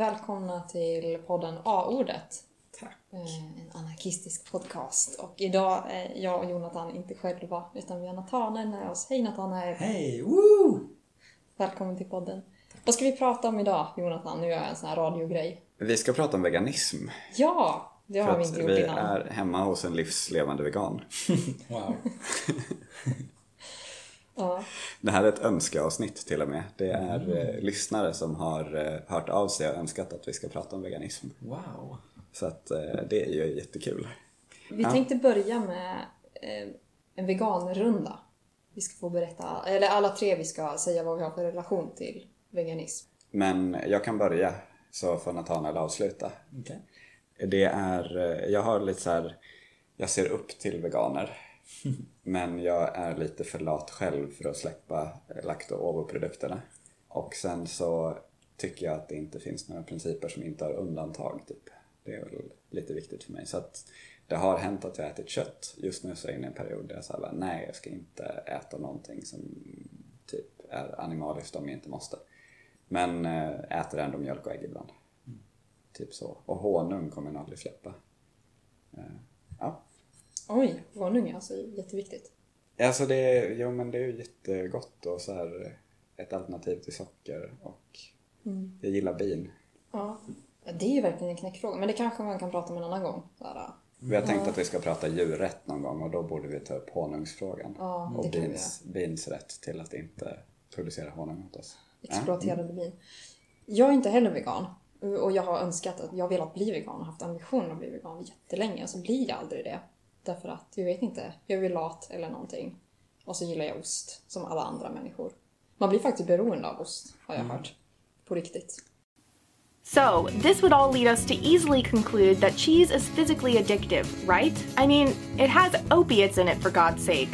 välkomna till podden A-ordet. Tack. Eh, En anarkistisk podcast. Och idag är jag och Jonathan inte själva, utan vi har Nathanael med oss. Hej Nathanael! Hej! Woo! Välkommen till podden. Vad ska vi prata om idag, Jonathan? Nu gör jag en sån här radiogrej. Vi ska prata om veganism. Ja! Det För har vi inte gjort vi innan. är hemma hos en livslevande vegan. Wow. Ja. Det här är ett önskeavsnitt till och med. Det är eh, lyssnare som har eh, hört av sig och önskat att vi ska prata om veganism. Wow. Så att eh, det är ju jättekul. Vi Ja. tänkte börja med en veganrunda. Vi ska få berätta, eller alla tre vi ska säga vad vi har för relation till veganism. Men jag kan börja så får Nathanael avsluta. Okej. Det är, jag har lite så här, jag ser upp till veganer. Men jag är lite för lat själv för att släppa eh, lakt och ovo-produkterna. Och sen så tycker jag att det inte finns några principer som inte har undantag. Typ. Det är väl lite viktigt för mig. Så att det har hänt att jag har ätit kött. Just nu så är jag inne i en period där jag säger nej jag ska inte äta någonting som typ är animaliskt om jag inte måste. Men eh, äter ändå mjölk och ägg ibland. Typ så. Och honung kommer jag nog aldrig släppa. Eh, Ja. Oj, honung är alltså jätteviktigt. Alltså det jo men det är ju jättegott och så här ett alternativ till socker och jag gillar bin. Ja. Det är ju verkligen en knäckfråga, men det kanske man kan prata om en annan gång. Här, Vi har tänkt att vi ska prata djurrätt någon gång och då borde vi ta upp honungsfrågan. Ja, och bins, bins rätt till att inte producera honung åt oss. exploaterade bin. Jag är inte heller vegan. Och jag har önskat att jag velat bli vegan och haft ambitionen att bli vegan jättelänge. Så blir jag aldrig det. Därför att, jag vet inte, jag är lat eller någonting. Och så gillar jag ost, som alla andra människor. Man blir faktiskt beroende av ost, har jag hört. På riktigt. So, this would all lead us to easily conclude that cheese is physically addictive, right? I mean, it has opiates in it for God's sake.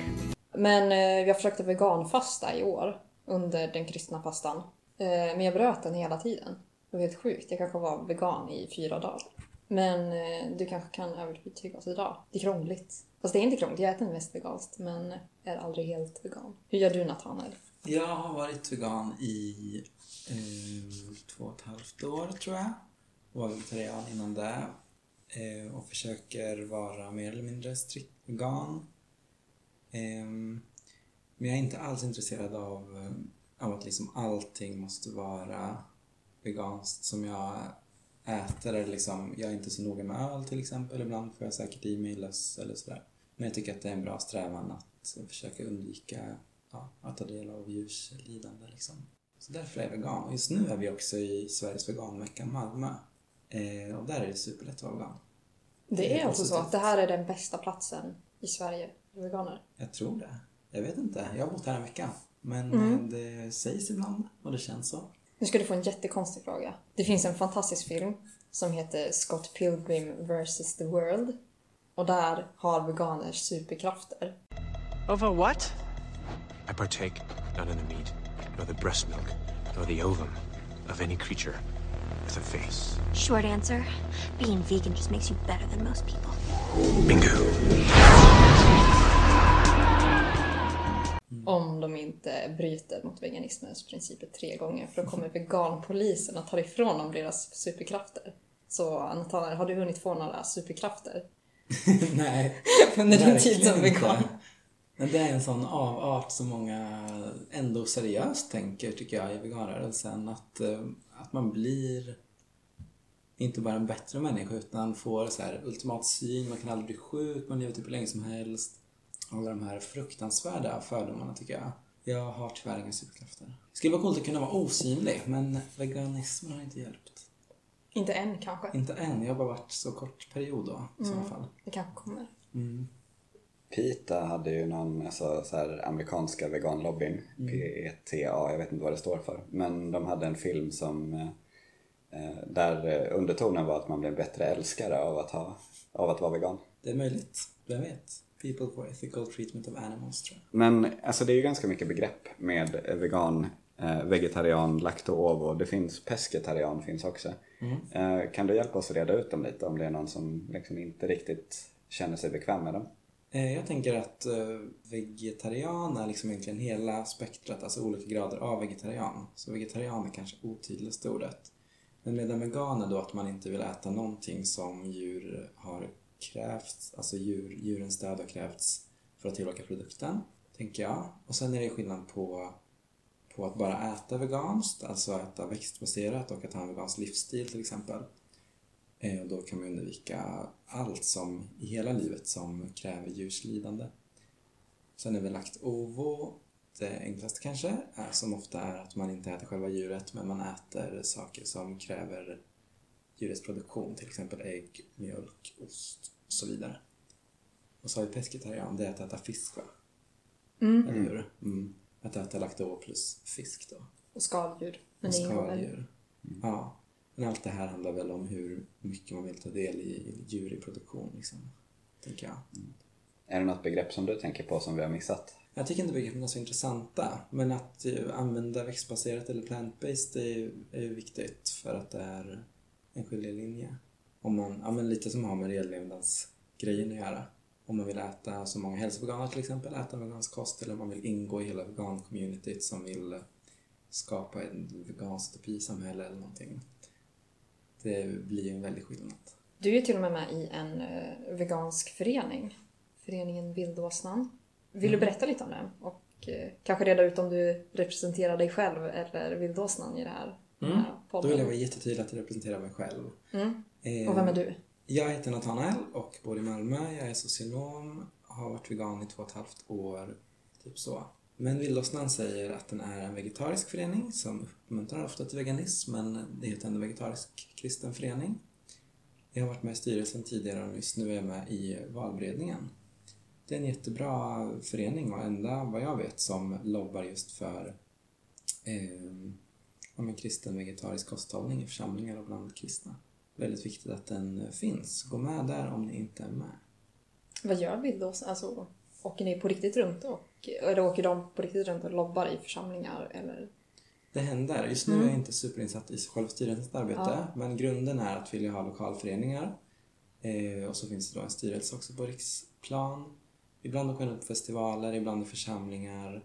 Men eh, jag försökte veganfasta i år under den kristna fastan. Eh, men jag bröt den hela tiden. Det var helt sjukt. Jag kanske var vegan i fyra dagar. Men eh, du kanske kan övertyga oss idag. Det är krångligt. Fast det är inte krångligt. Jag äter mest veganskt men är aldrig helt vegan. Hur gör du Nathanael? Jag har varit vegan i eh, två och ett halvt år tror jag. Och var vegetarian innan det. Eh, och försöker vara mer eller mindre strikt vegan. Eh, men jag är inte alls intresserad av, eh, av att liksom allting måste vara veganskt som jag äter. Eller liksom, jag är inte så noga med öl till exempel. Ibland får jag säkert i mig löss eller sådär. Men jag tycker att det är en bra strävan att försöka undvika ja, att ta del av djurs lidande liksom. Så därför är jag vegan. Och just nu är vi också i Sveriges veganvecka Malmö. Eh, och där är det superlätt att vara vegan. Det Det är är alltså så att det här är den bästa platsen i Sverige för veganer. Jag tror det. Jag vet inte. Jag har bott här en vecka. Men Mm. eh, det sägs ibland och det känns så. Nu ska du få en jättekonstig fråga. Det finns en fantastisk film som heter Scott Pilgrim vs. the World. Och där har veganers superkrafter. Over what? I partake not in the meat, nor the breast milk, nor the ovum of any creature with a face. Short answer being vegan just makes you better than most people. Bingo. Om de inte bryter mot veganismens principer tre gånger. För då kommer veganpolisen och tar ifrån dem deras superkrafter. Så Nathanael, har du hunnit få några superkrafter Nej. under din tid som inte. vegan? Men det är en sån avart som många ändå seriöst tänker, tycker jag, i veganrörelsen. Att, eh, att man blir inte bara en bättre människa utan får så här ultimat syn, man kan aldrig bli sjuk, man lever typ hur länge som helst. Alla de här fruktansvärda fördomarna tycker jag. Jag har tyvärr inga superkrafter. Det skulle vara coolt att kunna vara osynlig, men veganismen har inte hjälpt. Inte än kanske. Inte än, jag har bara varit så kort period då i sådana fall. Det kanske kommer. PETA hade ju någon alltså, så här, amerikanska veganlobbyn, PETA, jag vet inte vad det står för. Men de hade en film som eh, där undertonen var att man blev en bättre älskare av att, ha, av att vara vegan. Det är möjligt, vem vet? People for ethical treatment of animals tror jag. Men alltså det är ju ganska mycket begrepp med vegan, eh, vegetarian, lakto-ovo. Det finns pescetarian finns också. Eh, kan du hjälpa oss att reda ut dem lite om det är någon som liksom inte riktigt känner sig bekväm med dem? Eh, Jag tänker att eh, vegetarian är liksom egentligen hela spektrat, alltså olika grader av vegetarian. Så vegetarian är kanske otydligaste ordet. Men med den vegana då att man inte vill äta någonting som djur har krävts, alltså djur, djurens död har krävts för att tillverka produkten, tänker jag. Och sen är det skillnad på, på att bara äta veganskt, alltså äta växtbaserat och att ha en vegansk livsstil till exempel. Eh, och då kan man undvika allt som i hela livet som kräver djurs lidande. Sen är väl lagt ovo det enklaste kanske, som ofta är att man inte äter själva djuret men man äter saker som kräver djurets produktion, till exempel ägg, mjölk, ost och så vidare. Och så har vi pescetarian, det är att äta fisk va? Eller hur? Mm. Att äta lakto plus fisk då. Och skaldjur. Men Och skaldjur. Ja. Men allt det här handlar väl om hur mycket man vill ta del i djur i produktion liksom. Tänker jag. Är det något begrepp som du tänker på som vi har missat? Jag tycker inte begreppen är så intressanta, men att eh, använda växtbaserat eller plant-based är, ju- är ju viktigt för att det är en skiljelinje. Om man, ja, men lite som har med överlevnadsgrejen att göra. Om man vill äta som många hälsoveganer till exempel, äta vegansk kost eller om man vill ingå i hela vegan-communityt som vill skapa ett veganskt utopisamhälle eller någonting. Det blir ju en väldig skillnad. Du är till och med med i en eh, vegansk förening. Föreningen Vildåsnan. Vill du berätta lite om den? Och eh, kanske reda ut om du representerar dig själv eller Vildåsnan i det här, den här Då podden. vill jag vara jättetydlig att jag representerar mig själv. Mm. Eh, Och vem är du? Jag heter Nathanael och bor i Malmö. Jag är socionom, har varit vegan i två och ett halvt år, typ så. Men Vildåsnan säger att den är en vegetarisk förening som uppmuntrar ofta till veganism, men det heter en vegetarisk kristen förening. Jag har varit med i styrelsen tidigare och just nu är jag med i valberedningen. Det är en jättebra förening och enda, vad jag vet, som lobbar just för eh, ja, men kristen vegetarisk kosthållning i församlingar och bland kristna väldigt viktigt att den finns. Gå med där om ni inte är med. Vad gör Vildåsnan? Alltså, åker ni på riktigt runt och, eller åker de på riktigt runt och lobbar i församlingar eller? Det händer. Just nu är jag inte superinsatt i själva styrelsens arbete, Ja. men grunden är att vilja ha lokalföreningar. Eh, och så finns det då en styrelse också på riksplan. Ibland åker runt på festivaler, ibland i församlingar.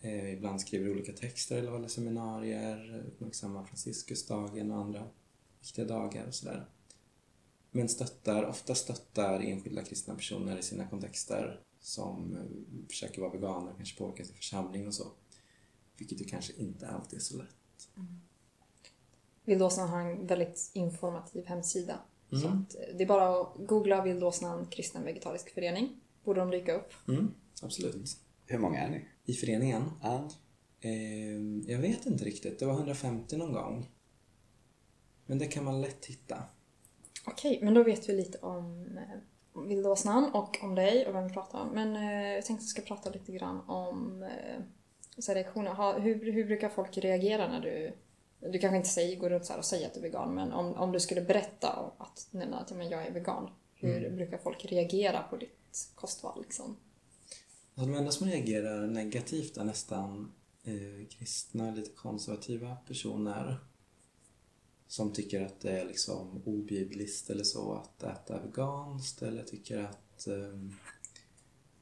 Eh, ibland skriver olika texter eller håller seminarier, uppmärksammar Franciscusdagen och andra viktiga dagar och sådär. Men stöttar, ofta stöttar enskilda kristna personer i sina kontexter som eh, försöker vara veganer, kanske påverka sin församling och så. Vilket ju kanske inte alltid är så lätt. Vildåsnan har en väldigt informativ hemsida. Så Mm. att eh, det är bara att googla Vildåsnan kristen vegetarisk förening. Borde de dyka upp. Mm, absolut. Hur många är ni? I föreningen? Ja. Eh, jag vet inte riktigt. Det var 150 någon gång. Men det kan man lätt hitta. Okej, men då vet vi lite om eh, Vildåsnan och om dig och vem vi pratar om. Men eh, jag tänkte att vi ska prata lite grann om eh, så här reaktioner. Ha, hur, hur brukar folk reagera när du... Du kanske inte säger, går runt så och säger att du är vegan, men om, om du skulle berätta att nämna att ja, men jag är vegan. Hur brukar folk reagera på ditt kostval? Liksom? Alltså, de enda som reagerar negativt är nästan eh, kristna, lite konservativa personer. Som tycker att det är liksom obibliskt eller så att äta veganskt eller tycker att... Eh,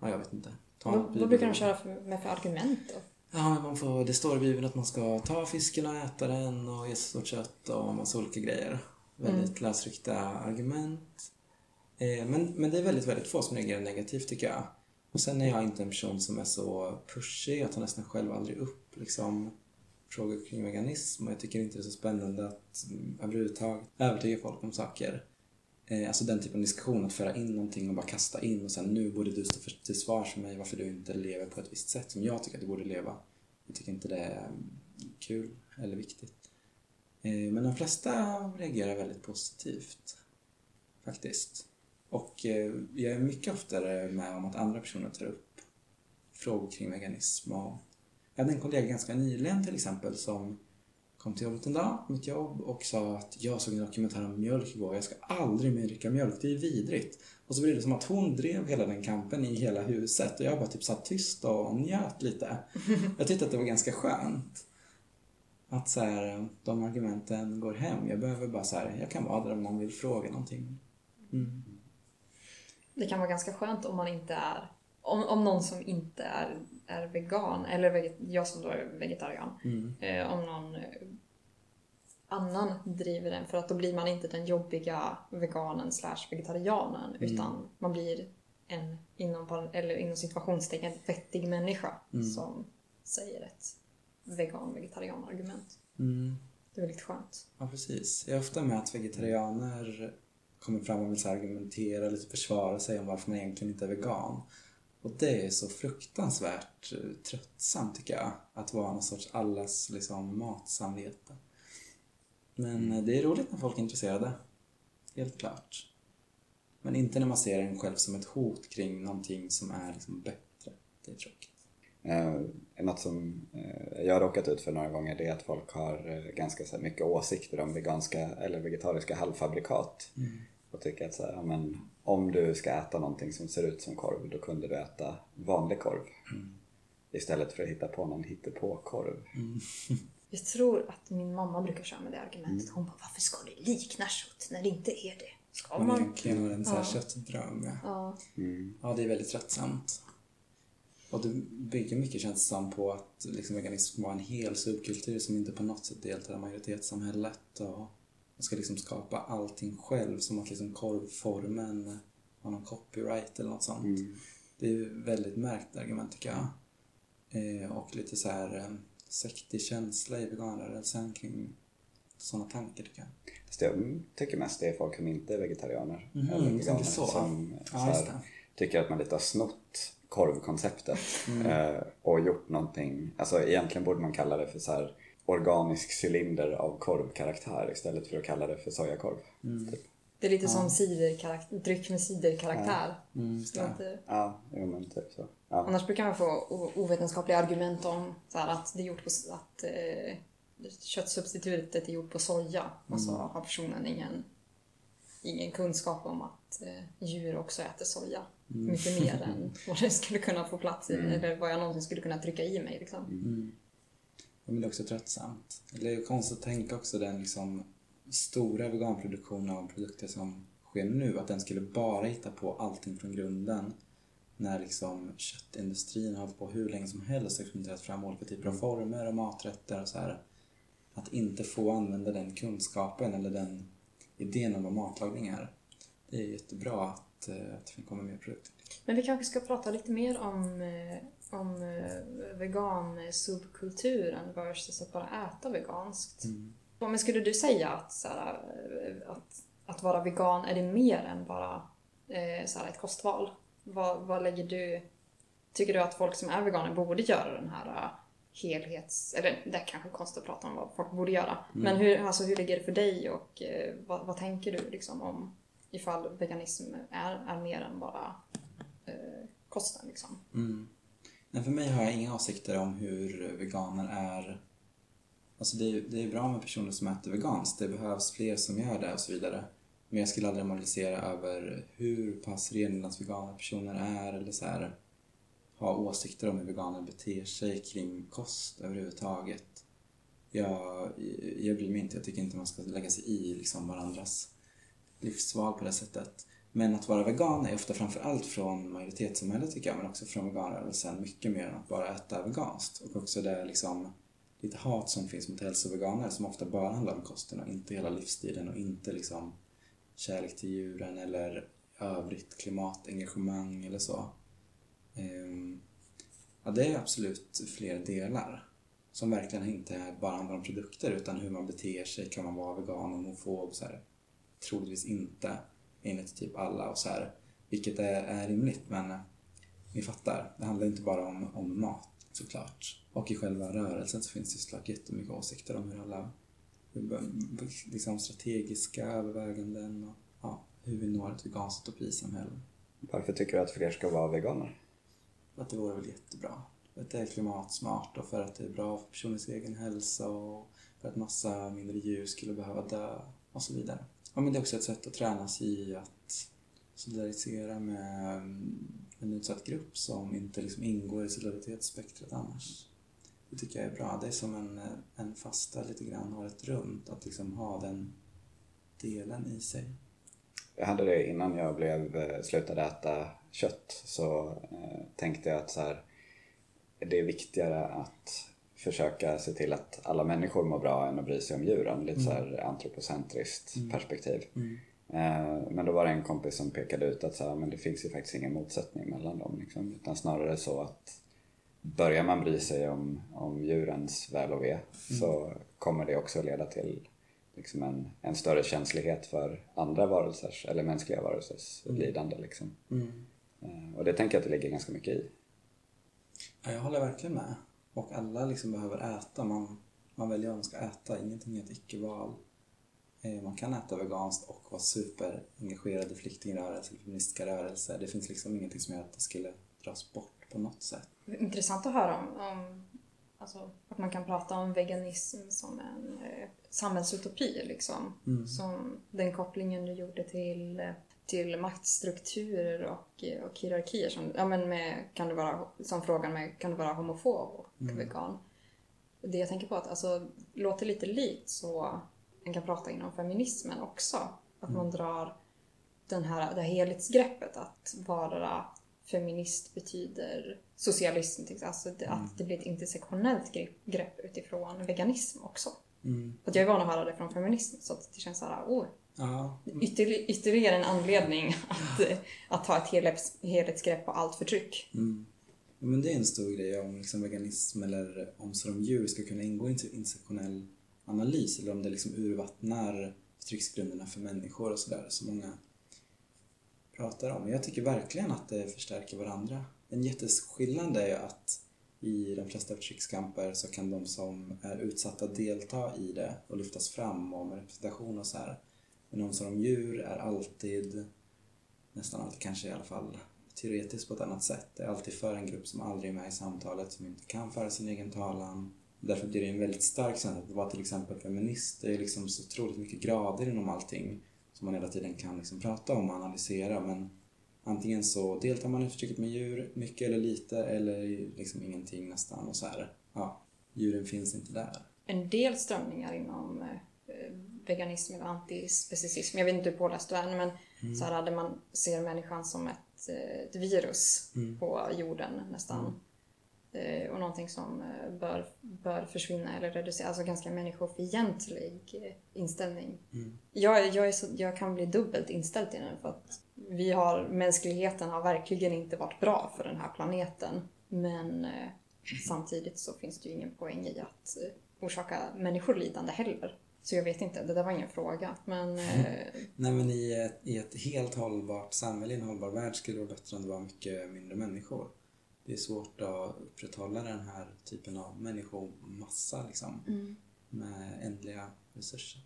ja, jag vet inte. Ta Vad, vad brukar de köra för, med för argument då? Ja, men man får, det står i Bibeln att man ska ta fisken och äta den och Jesus åt kött och massa olika grejer. Väldigt lösryckta argument. Eh, men, men det är väldigt, väldigt få som reagerar negativt tycker jag. Och sen är jag inte en person som är så pushig. Jag tar nästan själv aldrig upp liksom, frågor kring veganism och jag tycker inte det är så spännande att överhuvudtaget övertyga folk om saker. Eh, alltså den typen av diskussion, att föra in någonting och bara kasta in och sen nu borde du stå till svars för mig varför du inte lever på ett visst sätt som jag tycker att du borde leva. Jag tycker inte det är kul eller viktigt. Eh, men de flesta reagerar väldigt positivt. Faktiskt. Och eh, jag är mycket oftare med om att andra personer tar upp frågor kring veganism. Och jag hade en kollega ganska nyligen till exempel som kom till jobbet en dag, mitt jobb, och sa att jag såg en dokumentär om mjölk igår, jag ska aldrig mer dricka mjölk, det är vidrigt. Och så blev det som att hon drev hela den kampen i hela huset och jag bara typ satt tyst och njöt lite. Jag tyckte att det var ganska skönt. Att så här, de argumenten går hem. Jag behöver bara så här, jag kan vara där om någon vill fråga någonting. Mm. Det kan vara ganska skönt om man inte är... Om, om någon som inte är, är vegan, eller veget, jag som då är vegetarian. Mm. Eh, om någon annan driver en för att då blir man inte den jobbiga veganen slash vegetarianen utan man blir en inom, eller inom situationstecken vettig människa som säger ett vegan-vegetarian-argument. Mm. Det är väldigt skönt. Ja, precis. Jag är ofta med att vegetarianer kommer fram och vill argumentera, lite försvara sig om varför man egentligen inte är vegan. Och det är så fruktansvärt eh, tröttsamt tycker jag, att vara någon sorts allas liksom, matsamvete. Men eh, det är roligt när folk är intresserade. Helt klart. Men inte när man ser en själv som ett hot kring någonting som är liksom bättre. Det är tråkigt. Eh, något som eh, jag har råkat ut för några gånger det är att folk har eh, ganska så här, mycket åsikter om veganska eller vegetariska halvfabrikat. Och tycker att så här, ja, men, om du ska äta någonting som ser ut som korv då kunde du äta vanlig korv. Istället för att hitta på någon hittepåkorv. Jag tror att min mamma brukar köra med det argumentet. Hon bara, varför ska det likna kött när det inte är det? Ska Man egentligen har en här köttdröm. Ja. Ja. Ja, det är väldigt tröttsamt. Och det bygger mycket känns som på att liksom veganism var en hel subkultur som inte på något sätt deltar i majoritetssamhället och man ska liksom skapa allting själv som att liksom korvformen har någon copyright eller något sånt. Det är väldigt märkt argument tycker jag. Eh, och lite så här eh, sektig känsla i veganrörelsen kring sådana tankar tycker jag. Fast jag tycker mest det är folk som inte är vegetarianer Mhm, eller veganer så. som Ja, här, tycker att man lite har snott korvkonceptet Mm. eh, och gjort någonting, alltså egentligen borde man kalla det för så här organisk cylinder av korvkaraktär istället för att kalla det för sojakorv. Mm. Typ. Det är lite som ciderkarakt- dryck med ciderkaraktär. Mm, just Det Ja, jo men typ så. Ja. Annars brukar man få ovetenskapliga argument om så här, att det är gjort på att eh, köttsubstitutet är gjort på soja. Och så har personen ingen, ingen kunskap om att eh, djur också äter soja. Mycket mer än vad det skulle kunna få plats i, eller vad jag någonsin skulle kunna trycka i mig. Liksom. Men det är också tröttsamt. Eller det är konstigt att tänka också den liksom stora veganproduktionen av produkter som sker nu, att den skulle bara hitta på allting från grunden. När liksom köttindustrin har hållit på hur länge som helst och experimenterat fram olika typer av former och maträtter och så här. Att inte få använda den kunskapen eller den idén om vad matlagning är. Det är jättebra att, eh, att det kommer mer produkter. Men vi kanske ska prata lite mer om, eh, om eh, vegan-subkulturen versus att bara äta veganskt. Men skulle du säga att, så här, eh, att, att vara vegan, är det mer än bara eh, så här, ett kostval? Vad, vad lägger du... Tycker du att folk som är veganer borde göra den här eh, helhets... Eller det är kanske konstigt att prata om vad folk borde göra. Men hur, alltså, hur ligger det för dig och eh, vad, vad tänker du liksom om ifall veganism är, är mer än bara eh, kosten liksom? Mm. Nej, för mig har jag inga åsikter om hur veganer är. Alltså det är, det är bra med personer som äter veganskt, det behövs fler som gör det och så vidare. Men jag skulle aldrig moralisera över hur pass renlevnadsvegana personer är eller så här, ha åsikter om hur veganer beter sig kring kost överhuvudtaget. Jag, jag bryr mig inte, jag tycker inte man ska lägga sig i liksom varandras livsval på det sättet. Men att vara vegan är ofta framförallt från majoritetssamhället tycker jag, men också från veganrörelsen mycket mer än att bara äta veganskt. Och också det liksom lite hat som finns mot hälsoveganer som ofta bara handlar om kosten och inte hela livsstilen och inte liksom kärlek till djuren eller övrigt klimatengagemang eller så. Ehm, ja, det är absolut fler delar som verkligen inte bara handlar om produkter utan hur man beter sig. Kan man vara vegan och homofob? Så här, troligtvis inte enligt typ alla och så här, vilket är, är rimligt men eh, ni fattar, det handlar inte bara om, om mat såklart. Och i själva rörelsen så finns det såklart jättemycket åsikter om hur alla liksom strategiska överväganden och ja, hur vi når ett veganskt utopisamhälle. Varför tycker du att fler ska vara veganer? För att det vore väl jättebra. För att det är klimatsmart och för att det är bra för personens egen hälsa och för att massa mindre djur skulle behöva dö och så vidare. Ja, men det är också ett sätt att tränas i att solidarisera med mm, en utsatt grupp som inte liksom ingår i solidaritetsspektrat annars. Det tycker jag är bra. Det är som en, en fasta lite grann året runt, att liksom ha den delen i sig. Jag hade det innan jag blev, eh, slutade äta kött så eh, tänkte jag att så här, det är viktigare att försöka se till att alla människor mår bra än att bry sig om djuren. Lite så här antropocentriskt perspektiv. Eh, Men då var det en kompis som pekade ut att så här, men det finns ju faktiskt ingen motsättning mellan dem. Liksom, utan snarare så att börjar man bry sig om, om djurens väl och ve så kommer det också leda till liksom en, en större känslighet för andra varelsers, eller mänskliga varelsers lidande. Liksom. Eh, Och det tänker jag att det ligger ganska mycket i. Ja, jag håller verkligen med. Och alla liksom behöver äta. Man, man väljer vad man ska äta. Ingenting är ett icke-val. Eh, Man kan äta veganskt och vara superengagerad i flyktingrörelser, feministiska rörelser. Det finns liksom ingenting som gör att det skulle dras bort på något sätt. Intressant att höra om, om alltså, att man kan prata om veganism som en eh, samhällsutopi. Liksom. Som den kopplingen du gjorde till, eh, till maktstrukturer och, och hierarkier. Som, ja, men med, kan du vara, som frågan med kan du vara homofob och vegan? Det jag tänker på är att alltså, låter lite likt så man kan prata inom feminismen också. Att man drar den här, det här helhetsgreppet att vara feminist betyder socialism. Alltså det, att det blir ett intersektionellt grepp, grepp utifrån veganism också. För att jag är van att höra det från feminism så att det känns såhär, oh, Ja, ytterli- ytterligare en anledning att, att ta ett helhets, helhetsgrepp på allt förtryck. Ja, Men det är en stor grej om liksom veganism eller omsorg om djur ska kunna ingå i en intersektionell analys eller om det liksom urvattnar förtrycksgrunderna för människor och sådär som många pratar om. Jag tycker verkligen att det förstärker varandra. En jätteskillnad är ju att i de flesta förtryckskamper så kan de som är utsatta delta i det och lyftas fram och med representation och så här. Men omsorg om djur är alltid nästan alltid kanske i alla fall teoretiskt på ett annat sätt. Det är alltid för en grupp som aldrig är med i samtalet, som inte kan föra sin egen talan. Därför blir det en väldigt stark känsla att vara till exempel feminist. Det är liksom så otroligt mycket grader inom allting som man hela tiden kan liksom prata om och analysera. Men antingen så deltar man i förtrycket med djur, mycket eller lite, eller liksom ingenting nästan. Och så här, ja, djuren finns inte där. En del strömningar inom eh, eh, veganism eller antispecicism, jag vet inte hur påläst du är, men så här hade man ser människan som ett, eh, ett virus på jorden nästan. Eh, och någonting som eh, bör, bör försvinna eller reduceras. Alltså ganska människofientlig inställning. Jag, är- jag, är så, jag kan bli dubbelt inställd till den för att vi har, mänskligheten har verkligen inte varit bra för den här planeten. Men samtidigt så finns det ju ingen poäng i att orsaka människor lidande heller. Så jag vet inte, det där var ingen fråga. Men eh, Nej men i ett, i ett helt hållbart samhälle, i en hållbar värld skulle det vara bättre om det var mycket mindre människor. Det är svårt att upprätthålla den här typen av människomassa liksom. Med ändliga resurser.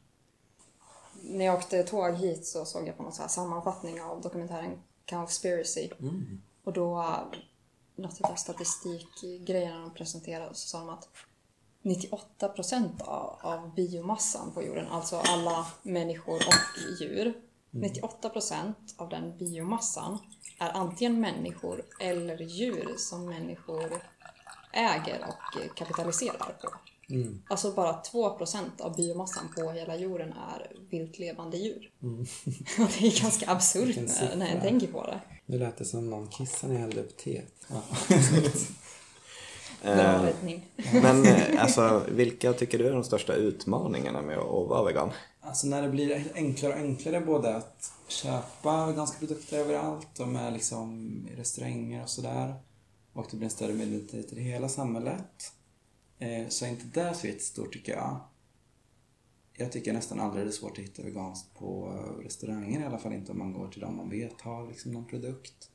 när jag åkte tåg hit så såg jag på någon så här sammanfattning av dokumentären Cowspiracy. Och då, något av statistikgrejerna de presenterade så sa de att 98 procent av, av biomassan på jorden, alltså alla människor och djur, 98 procent av den biomassan är antingen människor eller djur som människor äger och kapitaliserar på. Alltså bara 2 procent av biomassan på hela jorden är viltlevande djur. Och det är ganska absurt när, när jag tänker på det. Nu lät det som någon kissade när jag hällde upp teet. Ja. Bra räddning. Men eh, alltså, vilka tycker du är de största utmaningarna med att vara vegan? Alltså när det blir enklare och enklare både att köpa veganska produkter överallt och med liksom restauranger och sådär och det blir en större medvetenhet i det hela samhället eh, så är inte det så jättestort tycker jag. Jag tycker nästan aldrig det är svårt att hitta veganskt på eh, restauranger i alla fall inte om man går till dem man vet har liksom någon produkt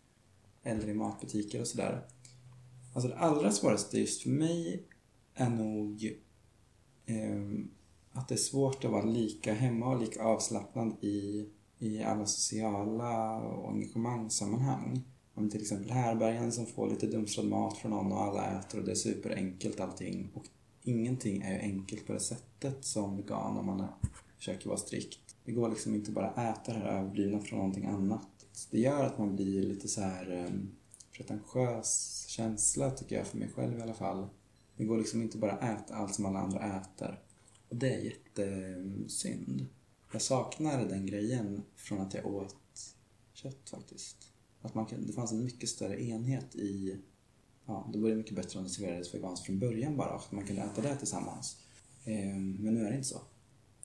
eller i matbutiker och sådär. Alltså det allra svåraste just för mig är nog eh, att det är svårt att vara lika hemma och lika avslappnad i, i alla sociala och engagemangssammanhang. Om till exempel härbergen som får lite dumstrad mat från någon och alla äter och det är superenkelt allting. Och ingenting är ju enkelt på det sättet som vegan om man är, försöker vara strikt. Det går liksom inte bara att äta det här överblivna från någonting annat. Det gör att man blir lite så här um, pretentiös känsla tycker jag för mig själv i alla fall. Det går liksom inte bara att äta allt som alla andra äter. Och det är jättesynd. Jag saknar den grejen från att jag åt kött faktiskt. Att man kan, det fanns en mycket större enhet i ja, då vore det mycket bättre om det serverades veganskt från början bara att man kunde äta det tillsammans. Eh, men nu är det inte så.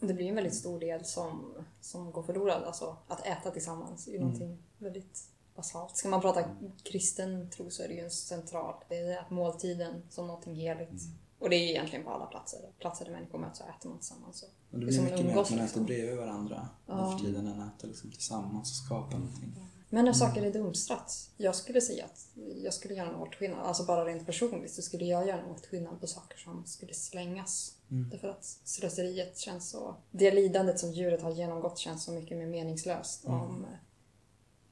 Det blir en väldigt stor del som, som går förlorad. Alltså att äta tillsammans är ju någonting väldigt basalt. Ska man prata kristen tro så är det ju en central. Det är att måltiden som någonting heligt. Och det är egentligen på alla platser. Platser där människor möts så äter man tillsammans. Så. Och det blir en mycket mer att man äter liksom. bredvid varandra nu för tiden än att äta liksom tillsammans och skapa någonting. Men när saker är dumstrat. Jag skulle säga att jag skulle göra en åtskillnad. Alltså bara rent personligt så skulle jag göra en åtskillnad på saker som skulle slängas. Därför att slöseriet känns så... Det lidandet som djuret har genomgått känns så mycket mer meningslöst om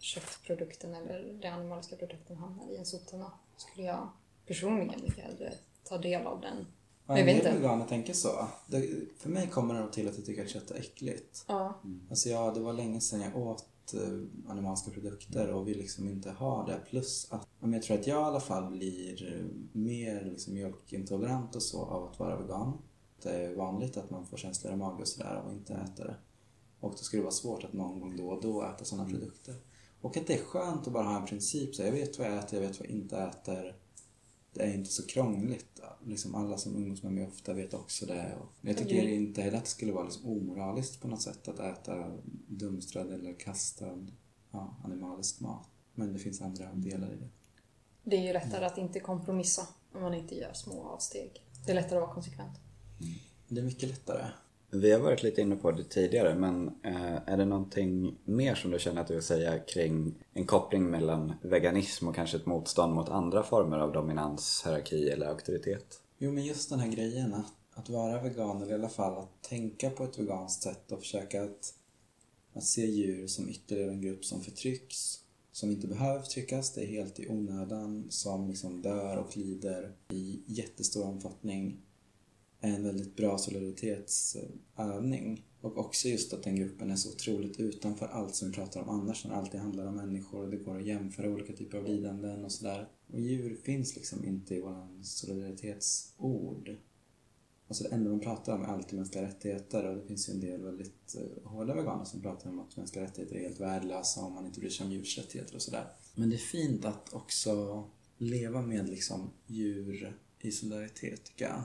köttprodukten eller den animaliska produkten hamnar i en soptunna. Skulle jag personligen mycket hellre ta del av den. Ja, Jag vet inte. veganer tänker så. Det, för mig kommer det nog till att jag tycker att kött är äckligt. Ja. Alltså ja, det var länge sedan jag åt eh, animaliska produkter och vill liksom inte ha det. Plus att men jag tror att jag i alla fall blir eh, mer liksom mjölkintolerant och så av att vara vegan. Det är vanligt att man får känslor i magen och sådär av att inte äta det. Och då skulle det vara svårt att någon gång då och då äta sådana produkter. Och att det är skönt att bara ha en princip. Så jag vet vad jag äter, jag vet vad jag inte äter. Det är inte så krångligt. Liksom alla som umgås med mig ofta vet också det. Och jag tycker inte heller att det skulle vara liksom omoraliskt på något sätt att äta dumstrad eller kastad ja, animalisk mat. Men det finns andra delar i det. Det är ju lättare att inte kompromissa om man inte gör små avsteg. Det är lättare att vara konsekvent. Det är mycket lättare. Vi har varit lite inne på det tidigare men eh, är det någonting mer som du känner att du vill säga kring en koppling mellan veganism och kanske ett motstånd mot andra former av dominans, hierarki eller auktoritet? Jo, men just den här grejen att, att vara vegan, eller i alla fall att tänka på ett veganskt sätt och försöka att, att se djur som ytterligare en grupp som förtrycks, som inte behöver förtryckas, det är helt i onödan, som liksom dör och lider i jättestor omfattning, en väldigt bra solidaritetsövning. Och också just att den gruppen är så otroligt utanför allt som vi pratar om annars, när det alltid handlar om människor och det går att jämföra olika typer av lidanden och sådär. Och djur finns liksom inte i våran solidaritetsord. Alltså det enda man pratar om är alltid mänskliga rättigheter och det finns ju en del väldigt eh, hårda veganer som pratar om att mänskliga rättigheter är helt värdelösa om man inte bryr sig om djurs rättigheter och sådär. Men det är fint att också leva med liksom djur i solidaritet tycker jag.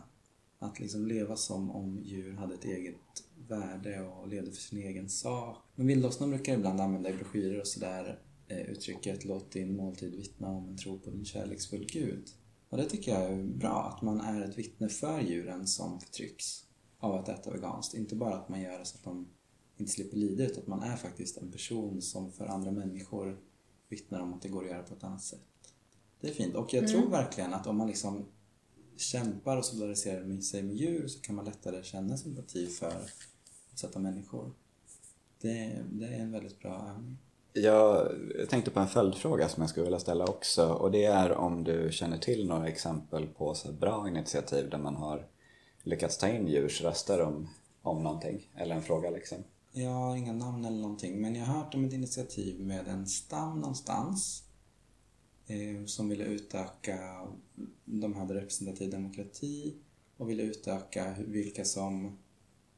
Att liksom leva som om djur hade ett eget värde och levde för sin egen sak. Men Vildåsnan brukar ibland använda i broschyrer och sådär eh, uttrycket låt din måltid vittna om en tro på din kärleksfull Gud. Och det tycker jag är bra, att man är ett vittne för djuren som förtrycks av att äta veganskt. Inte bara att man gör det så att de inte slipper lida utan att man är faktiskt en person som för andra människor vittnar om att det går att göra på ett annat sätt. Det är fint och jag tror verkligen att om man liksom kämpar och solidariserar med sig med djur så kan man lättare känna sympati för utsatta människor. Det, det är en väldigt bra övning. Jag tänkte på en följdfråga som jag skulle vilja ställa också och det är om du känner till några exempel på så bra initiativ där man har lyckats ta in djurs röster om, om någonting eller en fråga liksom. Jag har inga namn eller någonting men jag har hört om ett initiativ med en stam någonstans Eh, som ville utöka, de hade representativ demokrati och ville utöka vilka som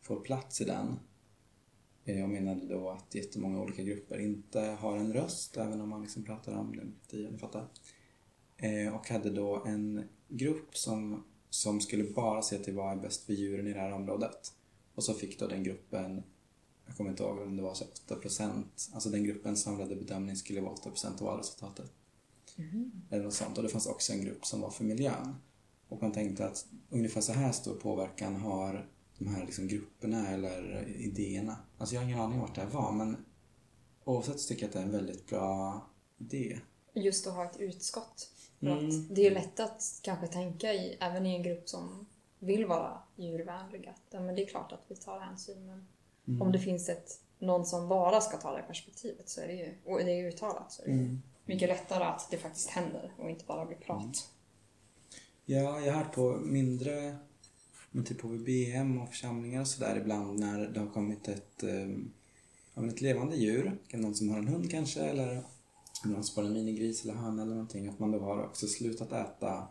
får plats i den. Eh, menade då att jättemånga olika grupper inte har en röst även om man liksom pratar om demokrati, ni fattar. Eh, och hade då en grupp som, som skulle bara se till vad är bäst för djuren i det här området. Och så fick då den gruppen, jag kommer inte ihåg om det var så 8%, alltså den gruppens samlade bedömning skulle vara 8% av valresultatet. Eller något sånt. Och det fanns också en grupp som var för miljön. Och man tänkte att ungefär så här stor påverkan har de här liksom grupperna eller idéerna. Alltså jag har ingen aning vart det här var men oavsett så tycker jag att det är en väldigt bra idé. Just att ha ett utskott. Mm. det är lätt att kanske tänka i, även i en grupp som vill vara djurvänliga, att ja, men det är klart att vi tar hänsyn men Mm. om det finns ett, någon som bara ska ta det perspektivet så är det ju, och det är uttalat så är det Mm mycket lättare att det faktiskt händer och inte bara blir prat. Mm. Ja, jag har hört på mindre, men typ på VBM och församlingar och sådär ibland när det har kommit ett, äh, ja, men ett levande djur, någon som har en hund kanske eller någon som har en minigris eller höna eller någonting, att man då har också slutat äta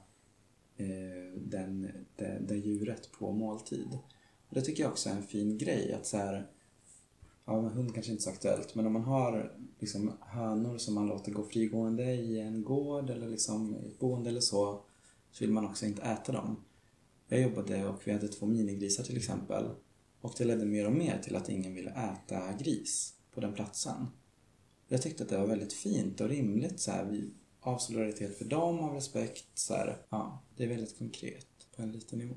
eh, den, det, det djuret på måltid. Och det tycker jag också är en fin grej att så här, ja men hund kanske inte är så aktuellt, men om man har liksom hönor som man låter gå frigående i en gård eller liksom i ett boende eller så, så vill man också inte äta dem. Jag jobbade och vi hade två minigrisar till exempel. Och det ledde mer och mer till att ingen ville äta gris på den platsen. Jag tyckte att det var väldigt fint och rimligt så här, vi, av solidaritet för dem, av respekt så här, ja, det är väldigt konkret på en liten nivå.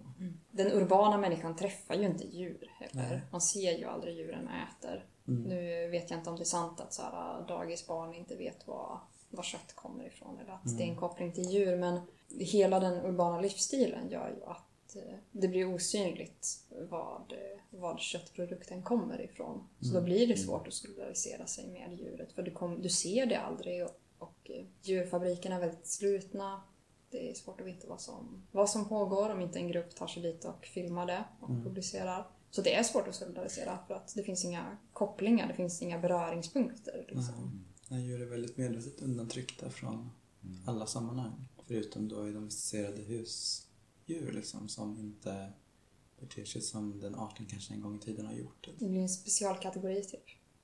Den urbana människan träffar ju inte djur heller. Man ser ju aldrig djuren äter. Nu vet jag inte om det är sant att så här, dagisbarn inte vet vad, var kött kommer ifrån eller att det är en koppling till djur. Men hela den urbana livsstilen gör ju att eh, det blir osynligt vad, vad köttprodukten kommer ifrån. Så då blir det svårt att solidarisera sig med djuret för du, kom, du ser det aldrig och, och eh, djurfabrikerna är väldigt slutna. Det är svårt att veta vad som, vad som pågår om inte en grupp tar sig dit och filmar det och publicerar. Så det är svårt att solidarisera för att det finns inga kopplingar, det finns inga beröringspunkter. Liksom. Nej, djur är väldigt medvetet undantryckta från alla sammanhang. Förutom då i domesticerade husdjur liksom, som inte beter sig som den arten kanske en gång i tiden har gjort. Det blir en specialkategori typ.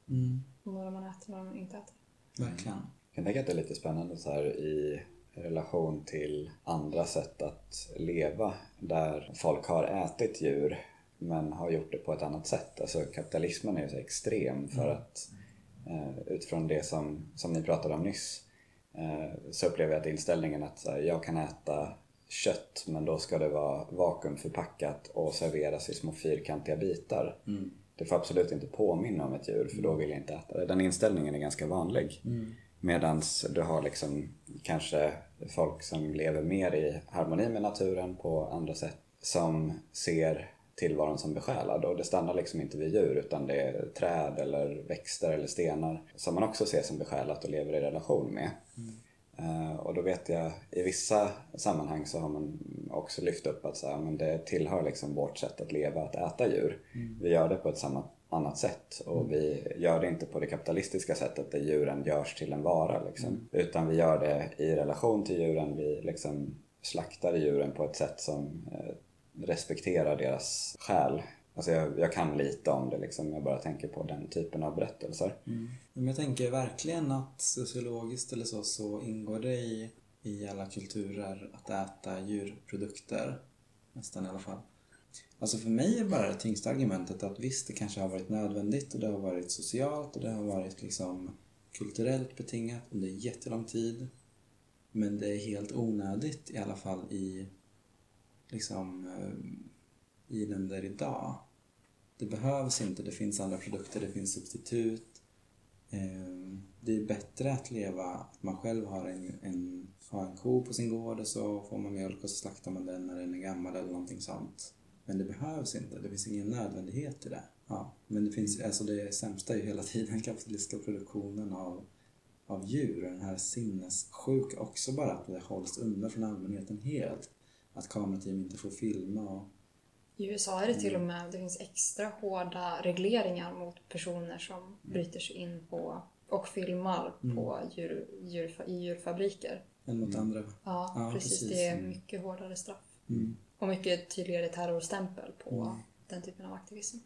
Mm, Vad man äter och vad man inte äter. verkligen. Jag kan tänka att det är lite spännande så här i relation till andra sätt att leva där folk har ätit djur men har gjort det på ett annat sätt. Alltså kapitalismen är ju så extrem för att eh, utifrån det som, som ni pratade om nyss eh, så upplever jag att inställningen att här, jag kan äta kött men då ska det vara vakuumförpackat och serveras i små fyrkantiga bitar. Det får absolut inte påminna om ett djur för då vill jag inte äta det. Den inställningen är ganska vanlig. Medan du har liksom kanske folk som lever mer i harmoni med naturen på andra sätt. Som ser tillvaron som besjälad och det stannar liksom inte vid djur utan det är träd eller växter eller stenar som man också ser som besjälat och lever i relation med. Eh, Och då vet jag, i vissa sammanhang så har man också lyft upp att så här, men det tillhör liksom vårt sätt att leva, att äta djur. Vi gör det på ett samma, annat sätt och vi gör det inte på det kapitalistiska sättet där djuren görs till en vara. Liksom. Utan vi gör det i relation till djuren, vi liksom slaktar djuren på ett sätt som eh, respekterar deras själ. Alltså jag, jag kan lite om det liksom, jag bara tänker på den typen av berättelser. Men jag tänker verkligen att sociologiskt eller så, så ingår det i, i alla kulturer att äta djurprodukter. Nästan i alla fall. Alltså för mig är bara det tyngsta argumentet att visst, det kanske har varit nödvändigt och det har varit socialt och det har varit liksom kulturellt betingat under jättelång tid. Men det är helt onödigt i alla fall i liksom eh, i länder idag. Det behövs inte, det finns andra produkter, det finns substitut. Ehm, det är bättre att leva, att man själv har en, en, har en ko på sin gård och så får man mjölk och så slaktar man den när den är gammal eller någonting sånt. Men det behövs inte, det finns ingen nödvändighet i det. Ja, men det finns, alltså det sämsta är ju hela tiden kapitalistiska produktionen av, av djur och den här sinnessjuka också bara att det hålls undan från allmänheten helt. Att kamerateam inte får filma och I USA är det till och med, det finns extra hårda regleringar mot personer som bryter sig in på och filmar på djur, djur, i djurfabriker. en mot andra. Ja, Ja, precis. precis. Det är mycket hårdare straff. Mm. Och mycket tydligare terrorstämpel på den typen av aktivism.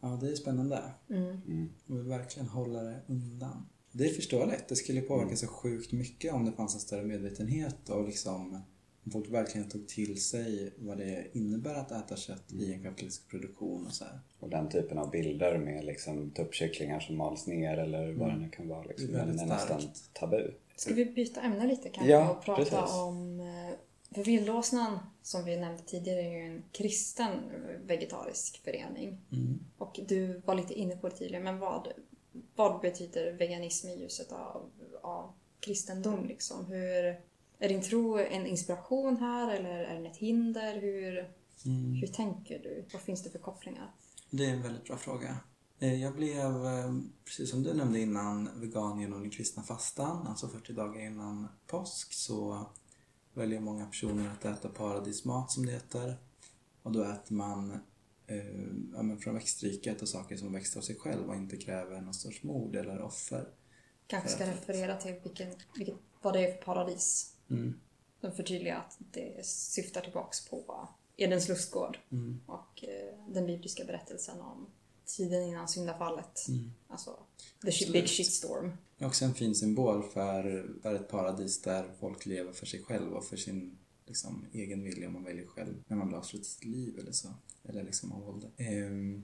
Ja, det är spännande. Mm. Och vill verkligen hålla det undan. Det är förståeligt. Det skulle påverka så sjukt mycket om det fanns en större medvetenhet och liksom om folk verkligen tog till sig vad det innebär att äta kött i en kapitalistisk produktion och så här. Och den typen av bilder med liksom tuppkycklingar som mals ner eller vad det nu kan vara. Liksom. Det är Den är nästan tabu. Ska vi byta ämne lite kanske Ja, och prata precis. om... För Vildåsnan, som vi nämnde tidigare, är ju en kristen vegetarisk förening. Och du var lite inne på det tidigare, men vad, vad betyder veganism i ljuset av, av kristendom? Liksom? Hur, är din tro en inspiration här eller är den ett hinder? Hur, hur tänker du? Vad finns det för kopplingar? Det är en väldigt bra fråga. Eh, Jag blev, eh, precis som du nämnde innan, vegan genom den kristna fastan. Alltså 40 dagar innan påsk så väljer många personer att äta paradismat som det heter. Och då äter man eh, ja, men från växtriket och saker som växer av sig själv och inte kräver någon sorts mord eller offer. Kanske ska referera till vilken, vilket, vad det är för paradis. Mm. De förtydligar att det syftar tillbaks på Edens lustgård och eh, den bibliska berättelsen om tiden innan syndafallet. Mm. Alltså, the shit, Absolut. big shitstorm. Det är också en fin symbol för, för ett paradis där folk lever för sig själv och för sin liksom, egen vilja om man väljer själv när man vill avsluta sitt liv eller så. Eller liksom av ålder. Ehm,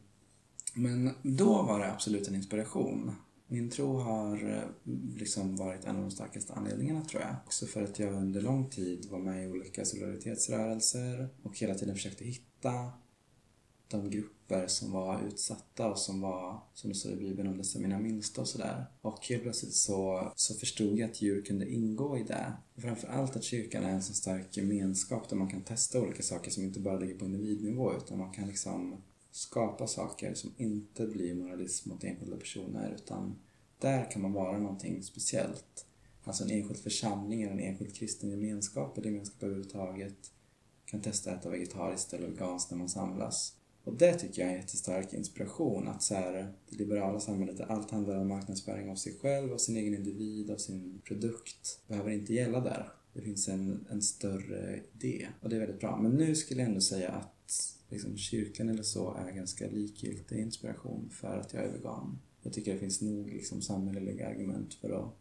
men då var det absolut en inspiration. Min tro har eh, liksom varit en av de starkaste anledningarna tror jag. Också för att jag under lång tid var med i olika solidaritetsrörelser och hela tiden försökte hitta de grupper som var utsatta och som var, som det står i Bibeln, om dessa mina minsta och sådär. Och helt plötsligt så, så förstod jag att djur kunde ingå i det. Och framförallt att kyrkan är en så stark gemenskap där man kan testa olika saker som inte bara ligger på individnivå utan man kan liksom skapa saker som inte blir moralism mot enskilda personer utan där kan man vara någonting speciellt. Alltså en enskild församling eller en enskild kristen gemenskap eller gemenskap överhuvudtaget kan testa att äta vegetariskt eller veganskt när man samlas. Och det tycker jag är en jättestark inspiration. Att så här, det liberala samhället där allt handlar om marknadsföring av sig själv, av sin egen individ, av sin produkt, behöver inte gälla där. Det finns en, en större idé och det är väldigt bra. Men nu skulle jag ändå säga att liksom, kyrkan eller så är ganska likgiltig inspiration för att jag är vegan. Jag tycker det finns nog liksom, samhälleliga argument för att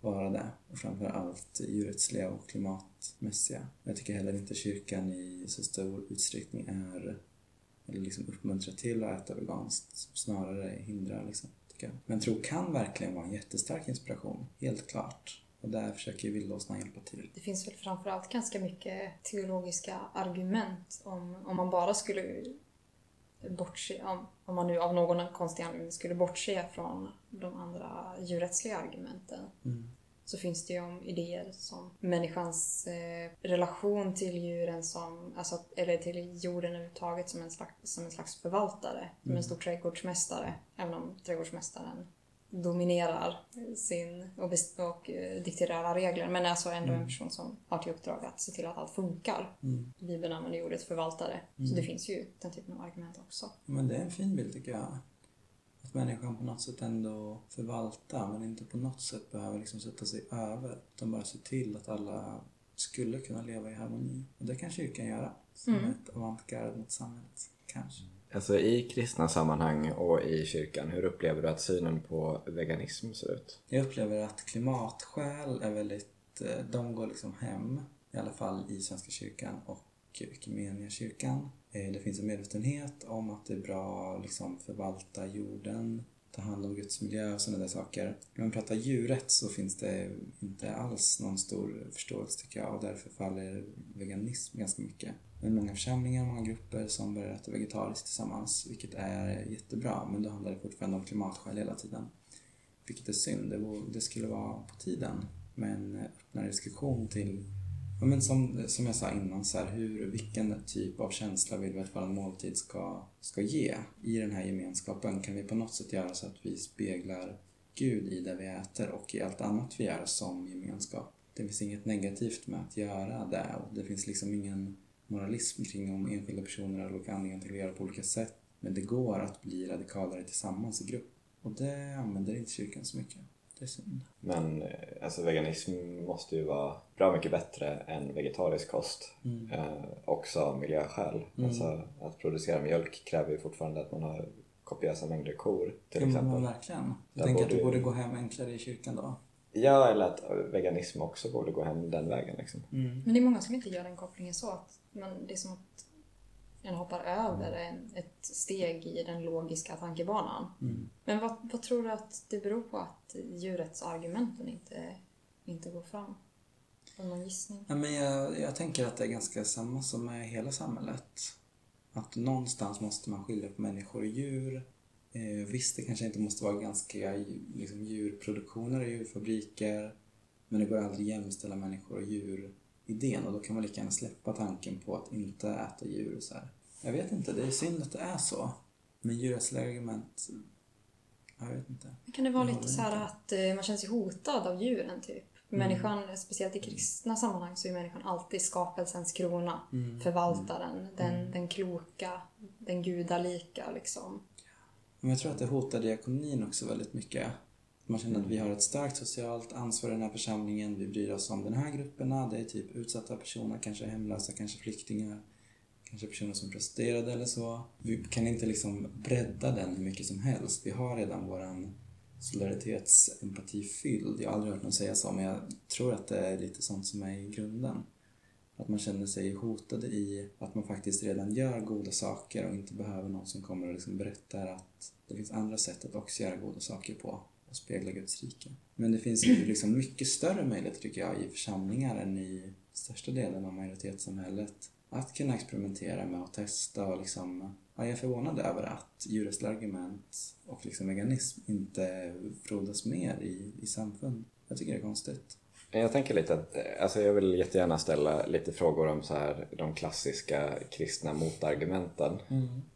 vara det. Och framförallt djurrättsliga och klimatmässiga. Jag tycker heller inte kyrkan i så stor utsträckning är eller liksom uppmuntrar till att äta veganskt. Snarare hindrar liksom, tycker jag. Men tro kan verkligen vara en jättestark inspiration. Helt klart. Och där försöker Vildåsnan hjälpa till. Det finns väl framförallt ganska mycket teologiska argument om, om man bara skulle bortse, om, om man nu av någon konstig anledning skulle bortse från de andra djurrättsliga argumenten. Mm. Så finns det ju om idéer som människans eh, relation till djuren som, alltså, eller till jorden överhuvudtaget som en slags, som en slags förvaltare. Som en stor trädgårdsmästare. Även om trädgårdsmästaren dominerar sin och, och eh, dikterar alla regler. Men är alltså ändå en person som har till uppdrag att se till att allt funkar. Mm. Bibeln använder ordet förvaltare. Så det finns ju den typen av argument också. Men det är en fin bild tycker jag. Människan på något sätt ändå förvaltar men inte på något sätt behöver liksom sätta sig över. Utan bara se till att alla skulle kunna leva i harmoni. Och det kan kyrkan göra. Som ett avantgarde mot samhället. Kanske. Alltså i kristna sammanhang och i kyrkan, hur upplever du att synen på veganism ser ut? Jag upplever att klimatskäl är väldigt, eh, de går liksom hem. I alla fall i Svenska kyrkan och kyrkan. Eh, det finns en medvetenhet om att det är bra att liksom förvalta jorden, ta hand om Guds miljö och sådana där saker. När man pratar djurrätt så finns det inte alls någon stor förståelse tycker jag och därför faller veganism ganska mycket. Men många församlingar, många grupper som börjar äta vegetariskt tillsammans, vilket är jättebra, men då handlar det fortfarande om klimatskäl hela tiden. Vilket är synd. Det, det skulle vara på tiden med en öppnare diskussion till Ja, men som, som jag sa innan, så här, hur, vilken typ av känsla vill vi att vår måltid ska, ska ge i den här gemenskapen? Kan vi på något sätt göra så att vi speglar Gud i det vi äter och i allt annat vi gör som gemenskap? Det finns inget negativt med att göra det och det finns liksom ingen moralism kring om enskilda personer har olika anledningar till att göra på olika sätt. Men det går att bli radikalare tillsammans i grupp. Och det använder inte kyrkan så mycket. Det är synd. Men eh, alltså veganism måste ju vara bra mycket bättre än vegetarisk kost. Eh, också av miljöskäl. Alltså att producera mjölk kräver ju fortfarande att man har kopiösa mängder kor till Ja, men exempel. verkligen. Där Jag tänker att det borde gå hem enklare i kyrkan då. Ja, eller att veganism också borde gå hem den vägen liksom. Men det är många som inte gör den kopplingen så. Att man, det är som att en hoppar över en, ett steg i den logiska tankebanan. Men vad, vad tror du att det beror på att djurrättsargumenten inte, inte går fram? Har någon gissning? Ja, men jag, jag tänker att det är ganska samma som med hela samhället. Att någonstans måste man skilja på människor och djur. Eh, visst, det kanske inte måste vara ganska liksom, djurproduktioner och djurfabriker. Men det går aldrig att jämställa människor och djur idén och då kan man lika gärna släppa tanken på att inte äta djur så här. Jag vet inte, det är synd att det är så. Men djurrättsliga argument, jag vet inte. Kan det vara Jag lite så här att eh, man känner sig hotad av djuren typ? Människan, speciellt i kristna sammanhang, så är människan alltid skapelsens krona. Förvaltaren, den, den kloka, den gudalika liksom. Men jag tror att det hotar diakonin också väldigt mycket. Man känner att vi har ett starkt socialt ansvar i den här församlingen. Vi bryr oss om den här grupperna. Det är typ utsatta personer, kanske hemlösa, kanske flyktingar kanske personer som protesterade eller så. Vi kan inte liksom bredda den hur mycket som helst. Vi har redan våran solidaritetsempati fylld. Jag har aldrig hört någon säga så, men jag tror att det är lite sånt som är i grunden. Att man känner sig hotade i att man faktiskt redan gör goda saker och inte behöver någon som kommer och liksom berättar att det finns andra sätt att också göra goda saker på och spegla Guds rike. Men det finns ju liksom mycket större möjligheter tycker jag i församlingar än i största delen av majoritetssamhället att kunna experimentera med att testa och liksom ja, jag är förvånad över att djurrättsliga argument och liksom veganism inte frodas mer i, i samfund. Jag tycker det är konstigt. Jag tänker lite att, alltså jag vill jättegärna ställa lite frågor om så här, de klassiska kristna motargumenten.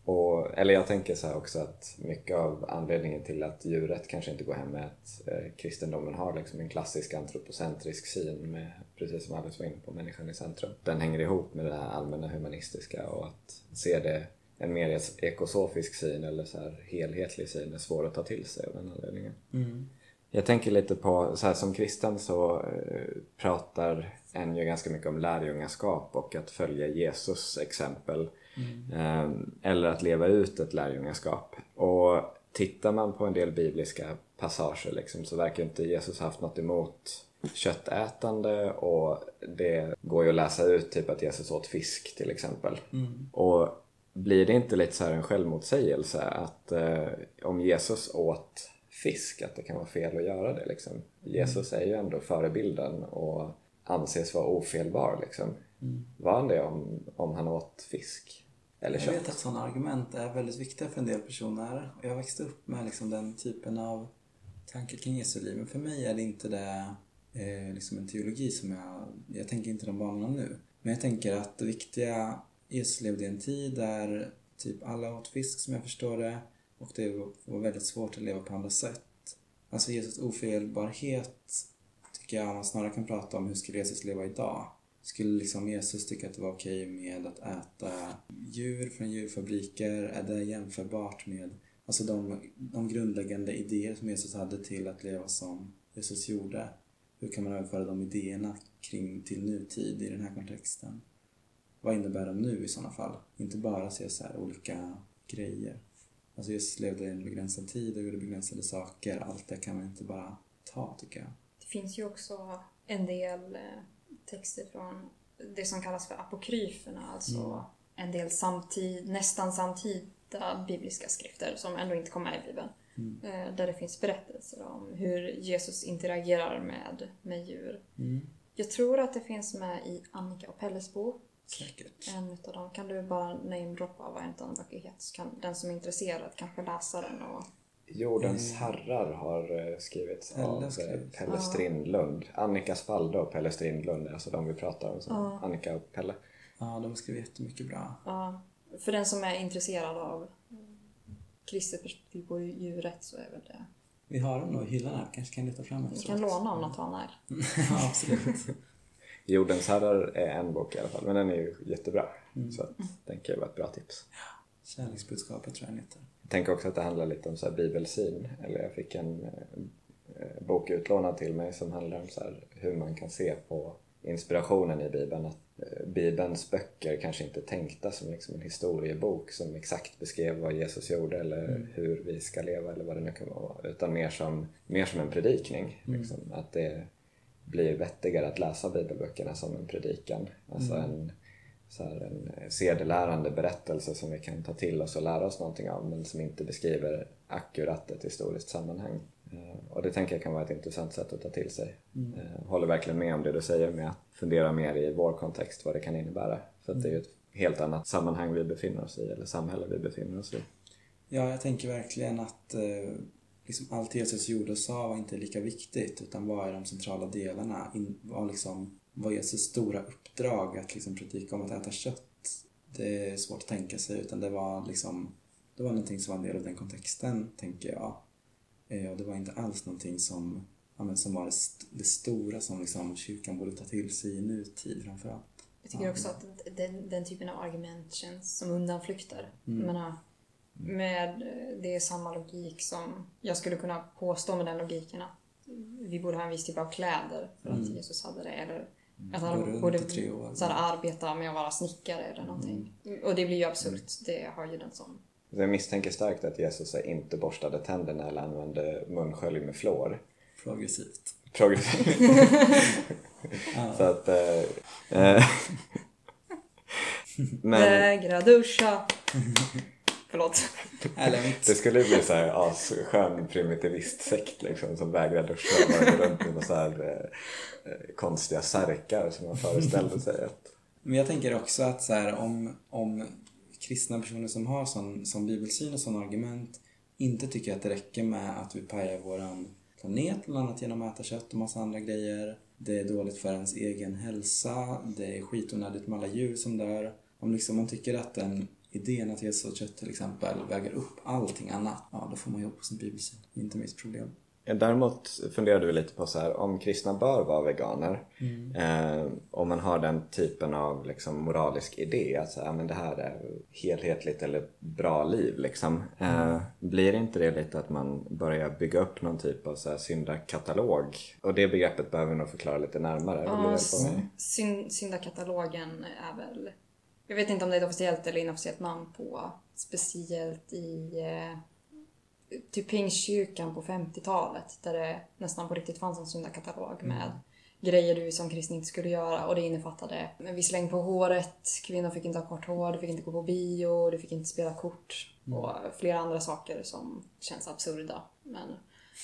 Och, eller jag tänker så också att mycket av anledningen till att djuret kanske inte går hem med att eh, kristendomen har liksom en klassisk antropocentrisk syn med, precis som Alice var inne på, människan i centrum. Den hänger ihop med det här allmänna humanistiska och att se det en mer ekosofisk syn eller så här helhetlig syn är svår att ta till sig av den anledningen. Jag tänker lite på, så här som kristen så eh, pratar en ju ganska mycket om lärjungaskap och att följa Jesus exempel. Eh, eller att leva ut ett lärjungaskap. Och tittar man på en del bibliska passager liksom, så verkar inte Jesus ha haft något emot köttätande och det går ju att läsa ut typ att Jesus åt fisk till exempel. Och blir det inte lite så här en självmotsägelse att eh, om Jesus åt fisk, att det kan vara fel att göra det liksom. Jesus är ju ändå förebilden och anses vara ofelbar liksom. Var han det om, om han åt fisk? Eller Jag kött? vet att sådana argument är väldigt viktiga för en del personer jag växte upp med liksom den typen av tankar kring Jesu liv. Men för mig är det inte det eh, liksom en teologi som jag... Jag tänker inte de banorna nu. Men jag tänker att det viktiga... Jesus levde i en tid där typ alla åt fisk som jag förstår det och det var väldigt svårt att leva på andra sätt. Alltså Jesus ofelbarhet tycker jag man snarare kan prata om hur skulle Jesus leva idag? Skulle liksom Jesus tycka att det var okej med att äta djur från djurfabriker? Är det jämförbart med alltså de, de grundläggande idéer som Jesus hade till att leva som Jesus gjorde? Hur kan man överföra de idéerna kring till nutid i den här kontexten? Vad innebär de nu i sådana fall? Inte bara se så här olika grejer. Alltså Jesus levde i en begränsad tid och gjorde begränsade saker. Allt det kan man inte bara ta tycker jag. Det finns ju också en del eh, texter från det som kallas för apokryferna, alltså en del samtid, nästan samtida bibliska skrifter som ändå inte kom med i Bibeln. Eh, Där det finns berättelser om hur Jesus interagerar med, med djur. Jag tror att det finns med i Annika och Pelles bok. Säkert. En utav dem. Kan du bara namedroppa vad en av de böcker heter? Så kan den som är intresserad kanske läsa den och Jordens herrar har eh, skrivits Pelle av eh, skrivits. Pelle Strindlund. Annika Spalde och Pelle Strindlund är alltså de vi pratar om. Så Annika och Pelle. Ja, de skrev jättemycket bra. Ja, för den som är intresserad av kristet perspektiv på djurrätt så är väl det. Vi har dem nog i hyllan här. Kanske kan lyfta fram Vi efteråt. kan låna han är. ja, absolut. Jordens herrar är en bok i alla fall, men den är ju jättebra. Så att, den kan ju vara ett bra tips. Kärleksbudskapet tror jag den heter. Jag tänker också att det handlar lite om så här bibelsyn. Eller jag fick en eh, bok utlånad till mig som handlar om så här hur man kan se på inspirationen i Bibeln. Att eh, Bibelns böcker kanske inte är tänkta som liksom en historiebok som exakt beskrev vad Jesus gjorde eller hur vi ska leva eller vad det nu kan vara. Utan mer som, mer som en predikning. Liksom. Att det blir vettigare att läsa bibelböckerna som en predikan. Alltså en, så här, en sedelärande berättelse som vi kan ta till oss och lära oss någonting av men som inte beskriver akkurat ett historiskt sammanhang. Eh, Och det tänker jag kan vara ett intressant sätt att ta till sig. Eh, Håller verkligen med om det du säger med att fundera mer i vår kontext vad det kan innebära. För att det är ju ett helt annat sammanhang vi befinner oss i eller samhälle vi befinner oss i. Ja, jag tänker verkligen att eh, liksom allt Jesus gjorde och sa var inte lika viktigt utan vad är de centrala delarna? In, vad, liksom, vad är Jesus stora uppdrag att liksom predika om att äta kött? Det är svårt att tänka sig utan det var liksom det var någonting som var en del av den kontexten, tänker jag. Eh, och det var inte alls någonting som, ja, som var det, st- det stora som liksom kyrkan borde ta till sig i nutid framförallt. Jag tycker också att den, den typen av argument känns som undanflykter. Jag menar, med, det är samma logik som jag skulle kunna påstå med den logiken att vi borde ha en viss typ av kläder för att Jesus hade det. Eller Att Gå han borde så här, arbeta med att vara snickare eller någonting. Och det blir ju absurt. Det har ju den som... Jag misstänker starkt att Jesus inte borstade tänderna eller använde munskölj med fluor. Progressivt. Progressivt. Så att... Eh, eh, men Vägra duscha! Förlåt. Det skulle bli så här asskön primitivistsekt liksom som vägrar duscha och bara går runt med så här eh, eh, konstiga särkar som man föreställde sig att... Men jag tänker också att så här, om, om kristna personer som har sån, sån bibelsyn och sån argument inte tycker att det räcker med att vi pajar våran planet bland annat genom att äta kött och massa andra grejer. Det är dåligt för ens egen hälsa, det är skitonödigt med alla djur som dör. Om liksom man tycker att den idén att Jesus åt kött till exempel väger upp allting annat, ja då får man jobba på sin bibelsyn. Det är inte mitt problem. Däremot funderade vi lite på så här, om kristna bör vara veganer, eh, om man har den typen av liksom, moralisk idé att så här, men det här är helhetligt eller bra liv liksom. Eh, blir inte det lite att man börjar bygga upp någon typ av så här, syndakatalog? Och det begreppet behöver vi nog förklara lite närmare. Du Ja, syn- Syndakatalogen är väl... Jag vet inte om det är ett officiellt eller inofficiellt namn på. Speciellt i eh, typ Pingstkyrkan på 50-talet. Där det nästan på riktigt fanns en syndakatalog med grejer du som kristen inte skulle göra. Och det innefattade en viss längd på håret, kvinnor fick inte ha kort hår, du fick inte gå på bio, du fick inte spela kort. Och flera andra saker som känns absurda. Men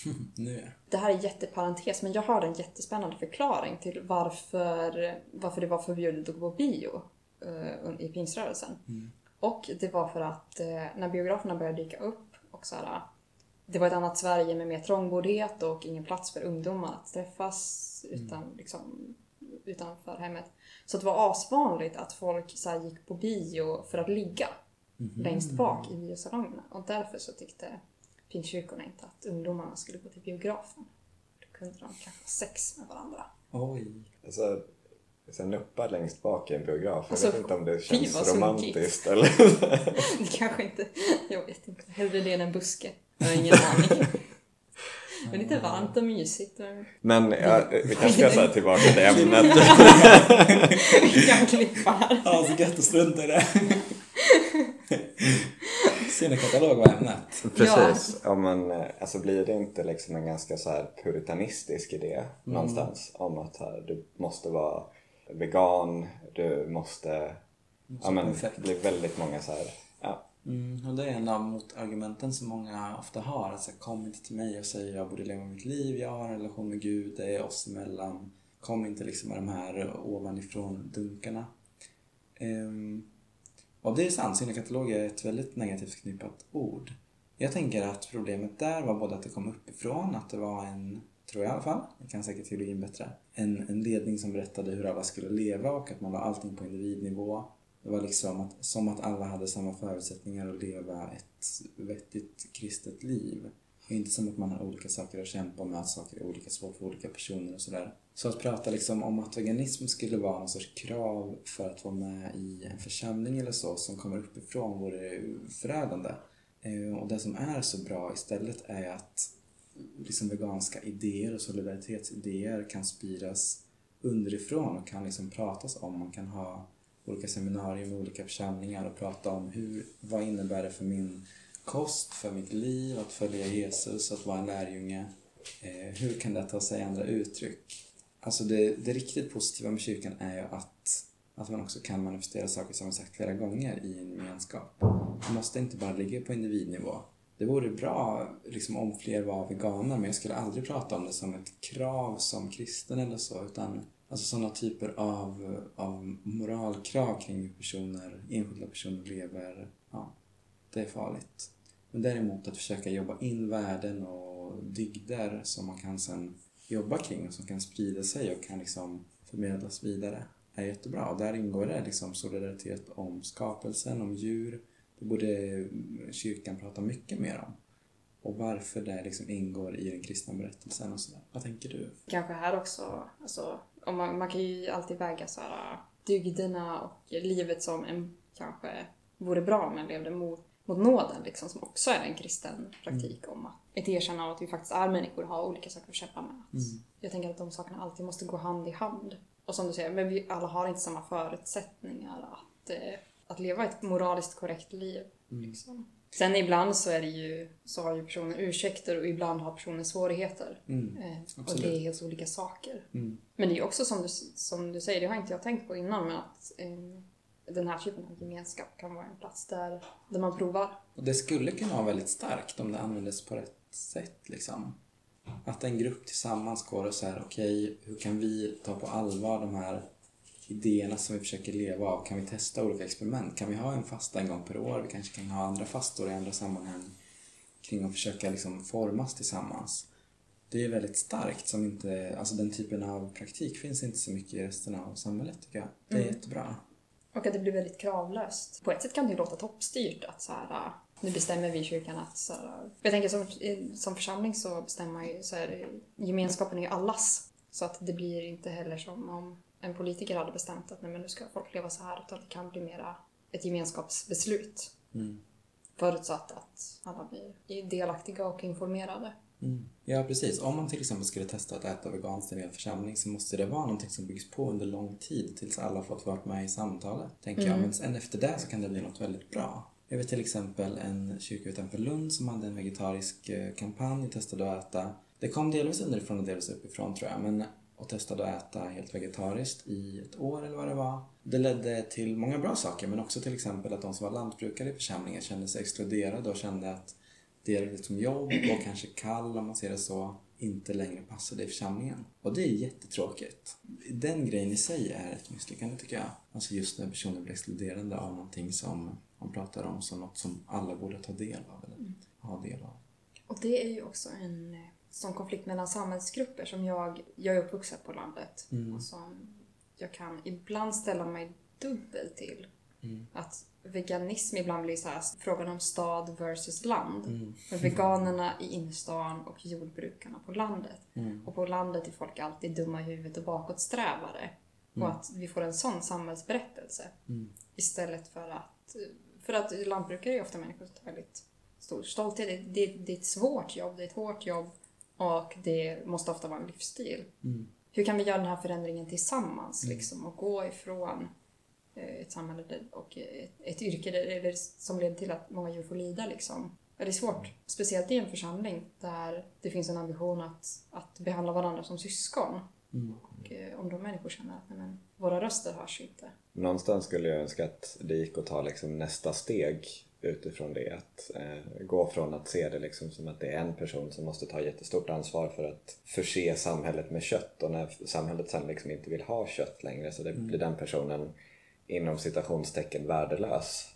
Nu det här är jätteparentes, men jag har en jättespännande förklaring till varför, varför det var förbjudet att gå på bio i pingströrelsen. Och det var för att eh, när biograferna började dyka upp och så här, det var ett annat Sverige med mer trångboddhet och ingen plats för ungdomar att träffas utan, liksom, utanför hemmet. Så det var asvanligt att folk så här, gick på bio för att ligga längst bak i biosalongerna. Och därför så tyckte pingstkyrkorna inte att ungdomarna skulle gå till biografen. Då kunde de kanske ha sex med varandra. Oj. Alltså, här, nuppa längst bak i en biograf, jag Alltså, vet inte om det känns romantiskt eller... Det kanske inte... Jag vet inte. Hellre det än en buske. Jag har ingen aning. Det är lite varmt och mysigt. och Men ja, vi kanske ska säga tillbaka till ämnet. Vi kan klippa här. Ja, så gött att strunta i det. Syndakatalog var ämnet. Precis. Om man, eh, alltså blir det inte liksom en ganska så här puritanistisk idé någonstans om att här, du måste vara vegan, du måste... Ja men perfekt. det blir väldigt många så här... Ja, Mm, och det är en av motargumenten som många ofta har. Alltså, kom inte till mig och säg jag borde leva mitt liv, jag har en relation med Gud, det är oss emellan. Kom inte liksom med de här ovanifrån dunkarna. Um, och det är sant, syndakatalog är ett väldigt negativt förknippat ord. Jag tänker att problemet där var både att det kom uppifrån, att det var en, tror jag i alla fall, jag kan säkert teologin bättre, en, en ledning som berättade hur alla skulle leva och att man la allting på individnivå. Det var liksom att, som att alla hade samma förutsättningar att leva ett vettigt kristet liv. Och inte som att man har olika saker att kämpa med, att saker är olika svårt för olika personer och sådär. Så att prata liksom om att veganism skulle vara någon sorts krav för att vara med i en församling eller så som kommer uppifrån vore förödande. Eh, och det som är så bra istället är att liksom veganska idéer och solidaritetsidéer kan spiras underifrån och kan liksom pratas om. Man kan ha olika seminarier med olika församlingar och prata om hur, vad innebär det för min kost, för mitt liv, att följa Jesus, att vara en lärjunge. Eh, hur kan det ta sig andra uttryck? Alltså det, det riktigt positiva med kyrkan är ju att, att man också kan manifestera saker som man sagt flera gånger i en gemenskap. Det måste inte bara ligga på individnivå. Det vore bra liksom, om fler var veganer men jag skulle aldrig prata om det som ett krav som kristen eller så utan alltså sådana typer av, av moralkrav kring hur personer, enskilda personer lever. Ja, det är farligt. Men däremot att försöka jobba in värden och dygder som man kan sen jobba kring och som kan sprida sig och kan liksom förmedlas vidare är jättebra. Och där ingår det liksom solidaritet om skapelsen, om djur. Det borde kyrkan prata mycket mer om. Och varför det liksom ingår i den kristna berättelsen och sådär. Vad tänker du? Kanske här också, alltså, om man, man kan ju alltid väga så här, dygderna och livet som en kanske vore bra om man levde mot, mot nåden, liksom, som också är en kristen praktik om att ett erkännande av att vi faktiskt är människor och har olika saker att kämpa med. Att Jag tänker att de sakerna alltid måste gå hand i hand. Och som du säger, men vi alla har inte samma förutsättningar att, eh, att leva ett moraliskt korrekt liv. Liksom. Sen ibland så är det ju, så har ju personen ursäkter och ibland har personen svårigheter. Eh, och det är helt olika saker. Men det är också som du, som du säger, det har inte jag tänkt på innan, men att eh, den här typen av gemenskap kan vara en plats där, där man provar. Och det skulle kunna vara väldigt starkt om det användes på rätt sätt. Liksom. Att en grupp tillsammans går och säger okej, hur kan vi ta på allvar de här idéerna som vi försöker leva av? Kan vi testa olika experiment? Kan vi ha en fasta en gång per år? Vi kanske kan ha andra fastor i andra sammanhang kring att försöka liksom formas tillsammans. Det är väldigt starkt som inte, alltså den typen av praktik finns inte så mycket i resten av samhället tycker jag. Det är jättebra. Och att det blir väldigt kravlöst. På ett sätt kan det ju låta toppstyrt att så här, ah, nu bestämmer vi i kyrkan att så här, Jag tänker som, som församling så bestämmer ju så här, gemenskapen är ju allas. Så att det blir inte heller som om en politiker hade bestämt att nej men nu ska folk leva så här utan det kan bli mera ett gemenskapsbeslut. Förutsatt att alla blir delaktiga och informerade. Ja, precis. Om man till exempel skulle testa att äta veganskt i en församling så måste det vara någonting som byggs på under lång tid tills alla fått vara med i samtalet, tänker jag. Men sen efter det så kan det bli något väldigt bra. Jag vet till exempel en kyrka utanför Lund som hade en vegetarisk eh, kampanj och testade att äta. Det kom delvis underifrån och delvis uppifrån tror jag, men och testade att äta helt vegetariskt i ett år eller vad det var. Det ledde till många bra saker men också till exempel att de som var lantbrukare i församlingen kände sig exkluderade och kände att deras liksom jobb och kanske kall om man ser det så inte längre passade i församlingen. Och det är jättetråkigt. Den grejen i sig är ett misslyckande tycker jag. Alltså just när personer blir exkluderade av någonting som man pratar om som något som alla borde ta del av eller ha del av. Och det är ju också en eh, sån konflikt mellan samhällsgrupper som jag, jag är uppvuxen på landet och som jag kan ibland ställa mig dubbel till. Att veganism ibland blir så här frågan om stad versus land. För veganerna i innerstan och jordbrukarna på landet. Och på landet är folk alltid dumma i huvudet och bakåtsträvare. Och att vi får en sån samhällsberättelse. Istället för att, för att lantbrukare är ofta människor som har väldigt stor stolthet. Det, det, det är ett svårt jobb, det är ett hårt jobb och det måste ofta vara en livsstil. Hur kan vi göra den här förändringen tillsammans liksom, och gå ifrån eh, ett samhälle där, och ett, ett yrke där, eller, som leder till att många djur får lida. Liksom. Det är svårt, speciellt i en församling där det finns en ambition att, att behandla varandra som syskon. Och, eh, om de människor känner att nej, men, våra röster hörs inte. Någonstans skulle jag önska att det gick att ta liksom nästa steg utifrån det. Att eh, gå från att se det liksom som att det är en person som måste ta jättestort ansvar för att förse samhället med kött och när samhället sen liksom inte vill ha kött längre så det blir den personen inom citationstecken värdelös.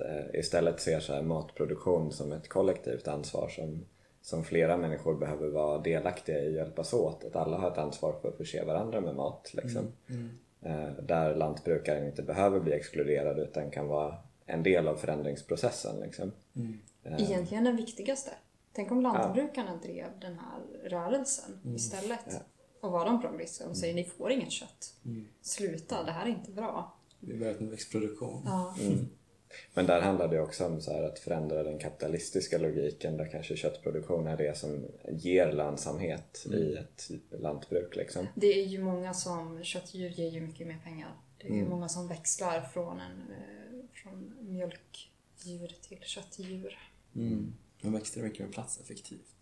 Eh, istället ser så matproduktion som ett kollektivt ansvar som, som flera människor behöver vara delaktiga i och hjälpas åt. Att alla har ett ansvar för att förse varandra med mat. Liksom. Eh, där lantbrukaren inte behöver bli exkluderad utan kan vara en del av förändringsprocessen. Liksom. Egentligen den viktigaste. Tänk om lantbrukarna drev den här rörelsen istället. Och var de progressiva och säger ni får inget kött. Sluta, det här är inte bra. Vi börjar med växtproduktion. Ja. Men där handlar det också om så här att förändra den kapitalistiska logiken där kanske köttproduktion är det som ger lönsamhet i ett lantbruk. Liksom. Det är ju många som, köttdjur ger ju mycket mer pengar. Det är ju många som växlar från, en, eh, från mjölkdjur till köttdjur. Mm. De växter mycket mer platseffektivt.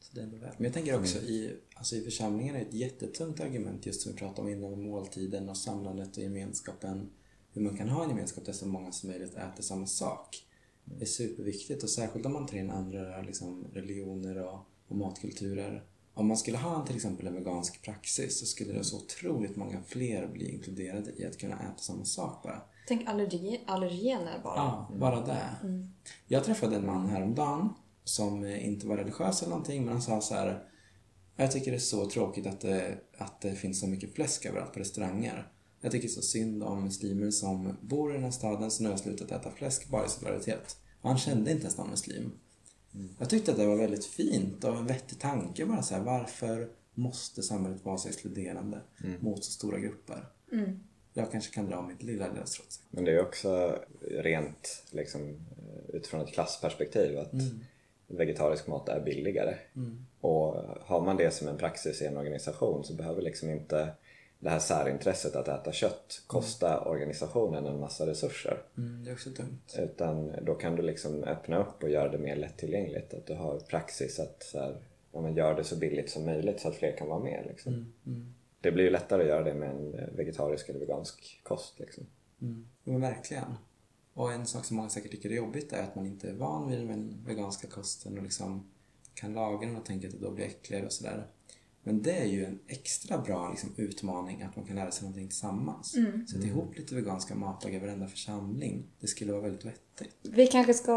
Så det är nog värt. Men jag tänker också i, alltså i församlingen är ett jättetungt argument just som vi pratade om innan med måltiden och samlandet och gemenskapen. Hur man kan ha en gemenskap där så många som möjligt äter samma sak. Det är superviktigt och särskilt om man tar in andra liksom, religioner och, och matkulturer. Om man skulle ha till exempel en vegansk praxis så skulle det så otroligt många fler bli inkluderade i att kunna äta samma sak bara. Tänk allergi, allergener bara. Ja, bara det. Jag träffade en man häromdagen som eh, inte var religiös eller någonting men han sa så här. Jag tycker det är så tråkigt att det, att det finns så mycket fläsk överallt på restauranger. Jag tycker så synd om muslimer som bor i den här staden som nu har slutat äta fläsk bara i solidaritet. Och han kände inte ens någon muslim. Jag tyckte att det var väldigt fint och en vettig tanke bara så här. Varför måste samhället vara så exkluderande mot så stora grupper? Jag kanske kan dra mitt lilla lilla strå. Men det är också rent liksom, eh, utifrån ett klassperspektiv att vegetarisk mat är billigare. Och har man det som en praxis i en organisation så behöver liksom inte det här särintresset att äta kött kosta organisationen en massa resurser. Mm, det är också dumt. Utan då kan du liksom öppna upp och göra det mer lättillgängligt. Att du har praxis att så här, ja, men gör det så billigt som möjligt så att fler kan vara med. Liksom. Det blir ju lättare att göra det med en eh, vegetarisk eller vegansk kost. Liksom. Mm. Men verkligen. Och en sak som många säkert tycker är jobbigt är att man inte är van vid den veganska kosten och liksom kan laga den och tänker att det då blir äckligare och sådär. Men det är ju en extra bra liksom, utmaning att man kan lära sig någonting tillsammans. Sätta ihop lite veganska matlag i varenda församling. Det skulle vara väldigt vettigt. Vi kanske ska...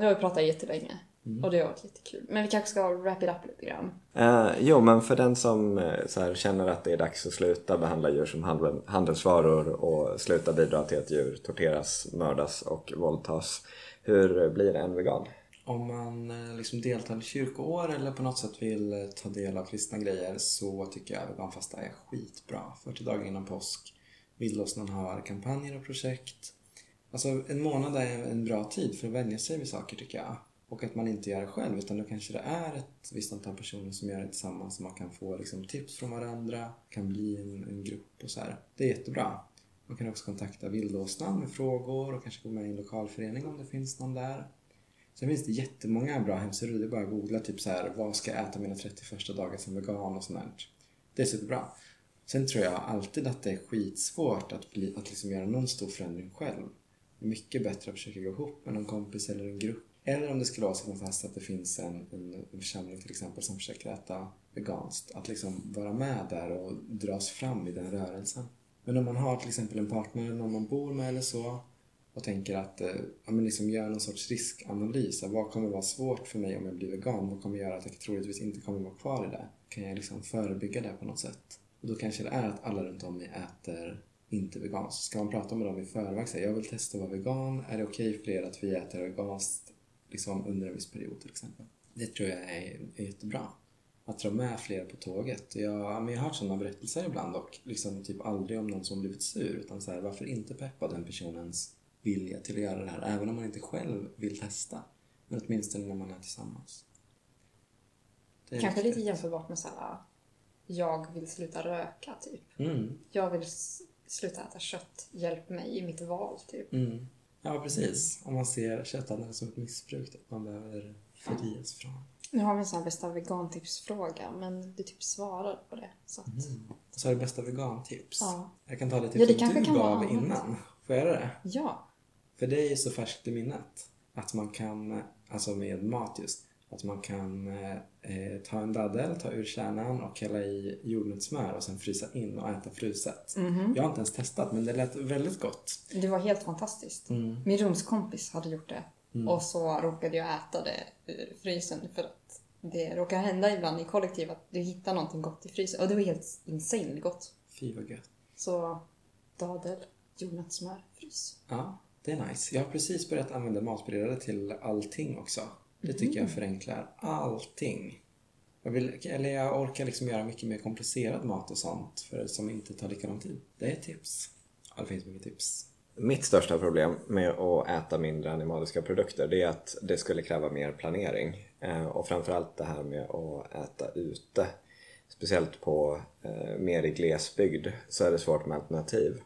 Nu har vi pratat jättelänge. Mm. Och det har varit jättekul. Men vi kanske ska wrap it up lite grann. Eh, jo, men för den som eh, så här, känner att det är dags att sluta behandla djur som handel, handelsvaror och sluta bidra till att djur torteras, mördas och våldtas. Hur blir en vegan? Om man eh, liksom deltar i kyrkoår eller på något sätt vill ta del av kristna grejer så tycker jag veganfasta är skitbra. 40 dagar innan påsk. Vildåsnan har kampanjer och projekt. Alltså en månad är en bra tid för att vänja sig vid saker tycker jag. Och att man inte gör det själv utan då kanske det är ett visst antal personer som gör det tillsammans. Så man kan få liksom, tips från varandra, kan bli en, en grupp och så här. Det är jättebra. Man kan också kontakta Vildåsnan med frågor och kanske gå med i en lokalförening om det finns någon där. Sen finns det jättemånga bra hemsidor. Det är bara att googla typ så här, vad ska jag äta mina 31 dagar som vegan och sånt där. Det är superbra. Sen tror jag alltid att det är skitsvårt att, bli, att liksom göra någon stor förändring själv. Det är mycket bättre att försöka gå ihop med någon kompis eller en grupp. Eller om det skulle vara så fast att det finns en, en, församling till exempel som försöker äta veganskt. Att liksom vara med där och dras fram i den rörelsen. Men om man har till exempel en partner eller någon man bor med eller så och tänker att eh, ja, men liksom gör någon sorts riskanalys. av Vad kommer vara svårt för mig om jag blir vegan? Vad kommer göra att jag troligtvis inte kommer vara kvar i det? Kan jag liksom förebygga det på något sätt? Och då kanske det är att alla runt om mig äter inte veganskt. Ska man prata med dem i förväg säga jag vill testa att vara vegan. Är det okej för er att vi äter veganskt liksom under en viss period till exempel? Det tror jag är, är jättebra. Att dra med fler på tåget. Jag, men jag har hört sådana berättelser ibland och liksom typ aldrig om någon som blivit sur utan så här, varför inte peppa den personens vilja till att göra det här även om man inte själv vill testa. Men åtminstone när man är tillsammans. Det är Kanske lite viktigt. jämförbart med såhär... Jag vill sluta röka, typ. Mm, Jag vill sluta äta kött. Hjälp mig i mitt val, typ. mm. Ja, precis. Om man ser kötthandeln som ett missbruk att man behöver frias från. Nu har vi en sån här bästa vegantipsfråga, men du typ svarade på det. Så att, Och så har du bästa vegantips. Ja. Jag kan ta det Ja, tips det som kanske du kan gav innan. Får jag göra det? ja. För det är ju så färskt i minnet. Att man kan, alltså med mat just, att man kan eh, ta en daddel, ta ur kärnan och hälla i jordnötssmör och sen frysa in och äta fruset. Jag har inte ens testat men det lät väldigt gott. Det var helt fantastiskt. Mm. Min rumskompis hade gjort det. Och så råkade jag äta det ur frysen för att det råkar hända ibland i kollektiv att du hittar någonting gott i frysen. Och det var helt insane gott. Fy vad gött. Så dadel, jordnötssmör, frys. Ja, det är nice. Jag har precis börjat använda matberedare till allting också. Det tycker jag förenklar allting. Jag, vill, eller jag orkar liksom göra mycket mer komplicerad mat och sånt för som inte tar lika lång tid. Det är tips. Ja, det finns mycket tips. Mitt största problem med att äta mindre animaliska produkter det är att det skulle kräva mer planering. Eh, och framförallt det här med att äta ute. Speciellt på eh, mer i glesbygd så är det svårt med alternativ.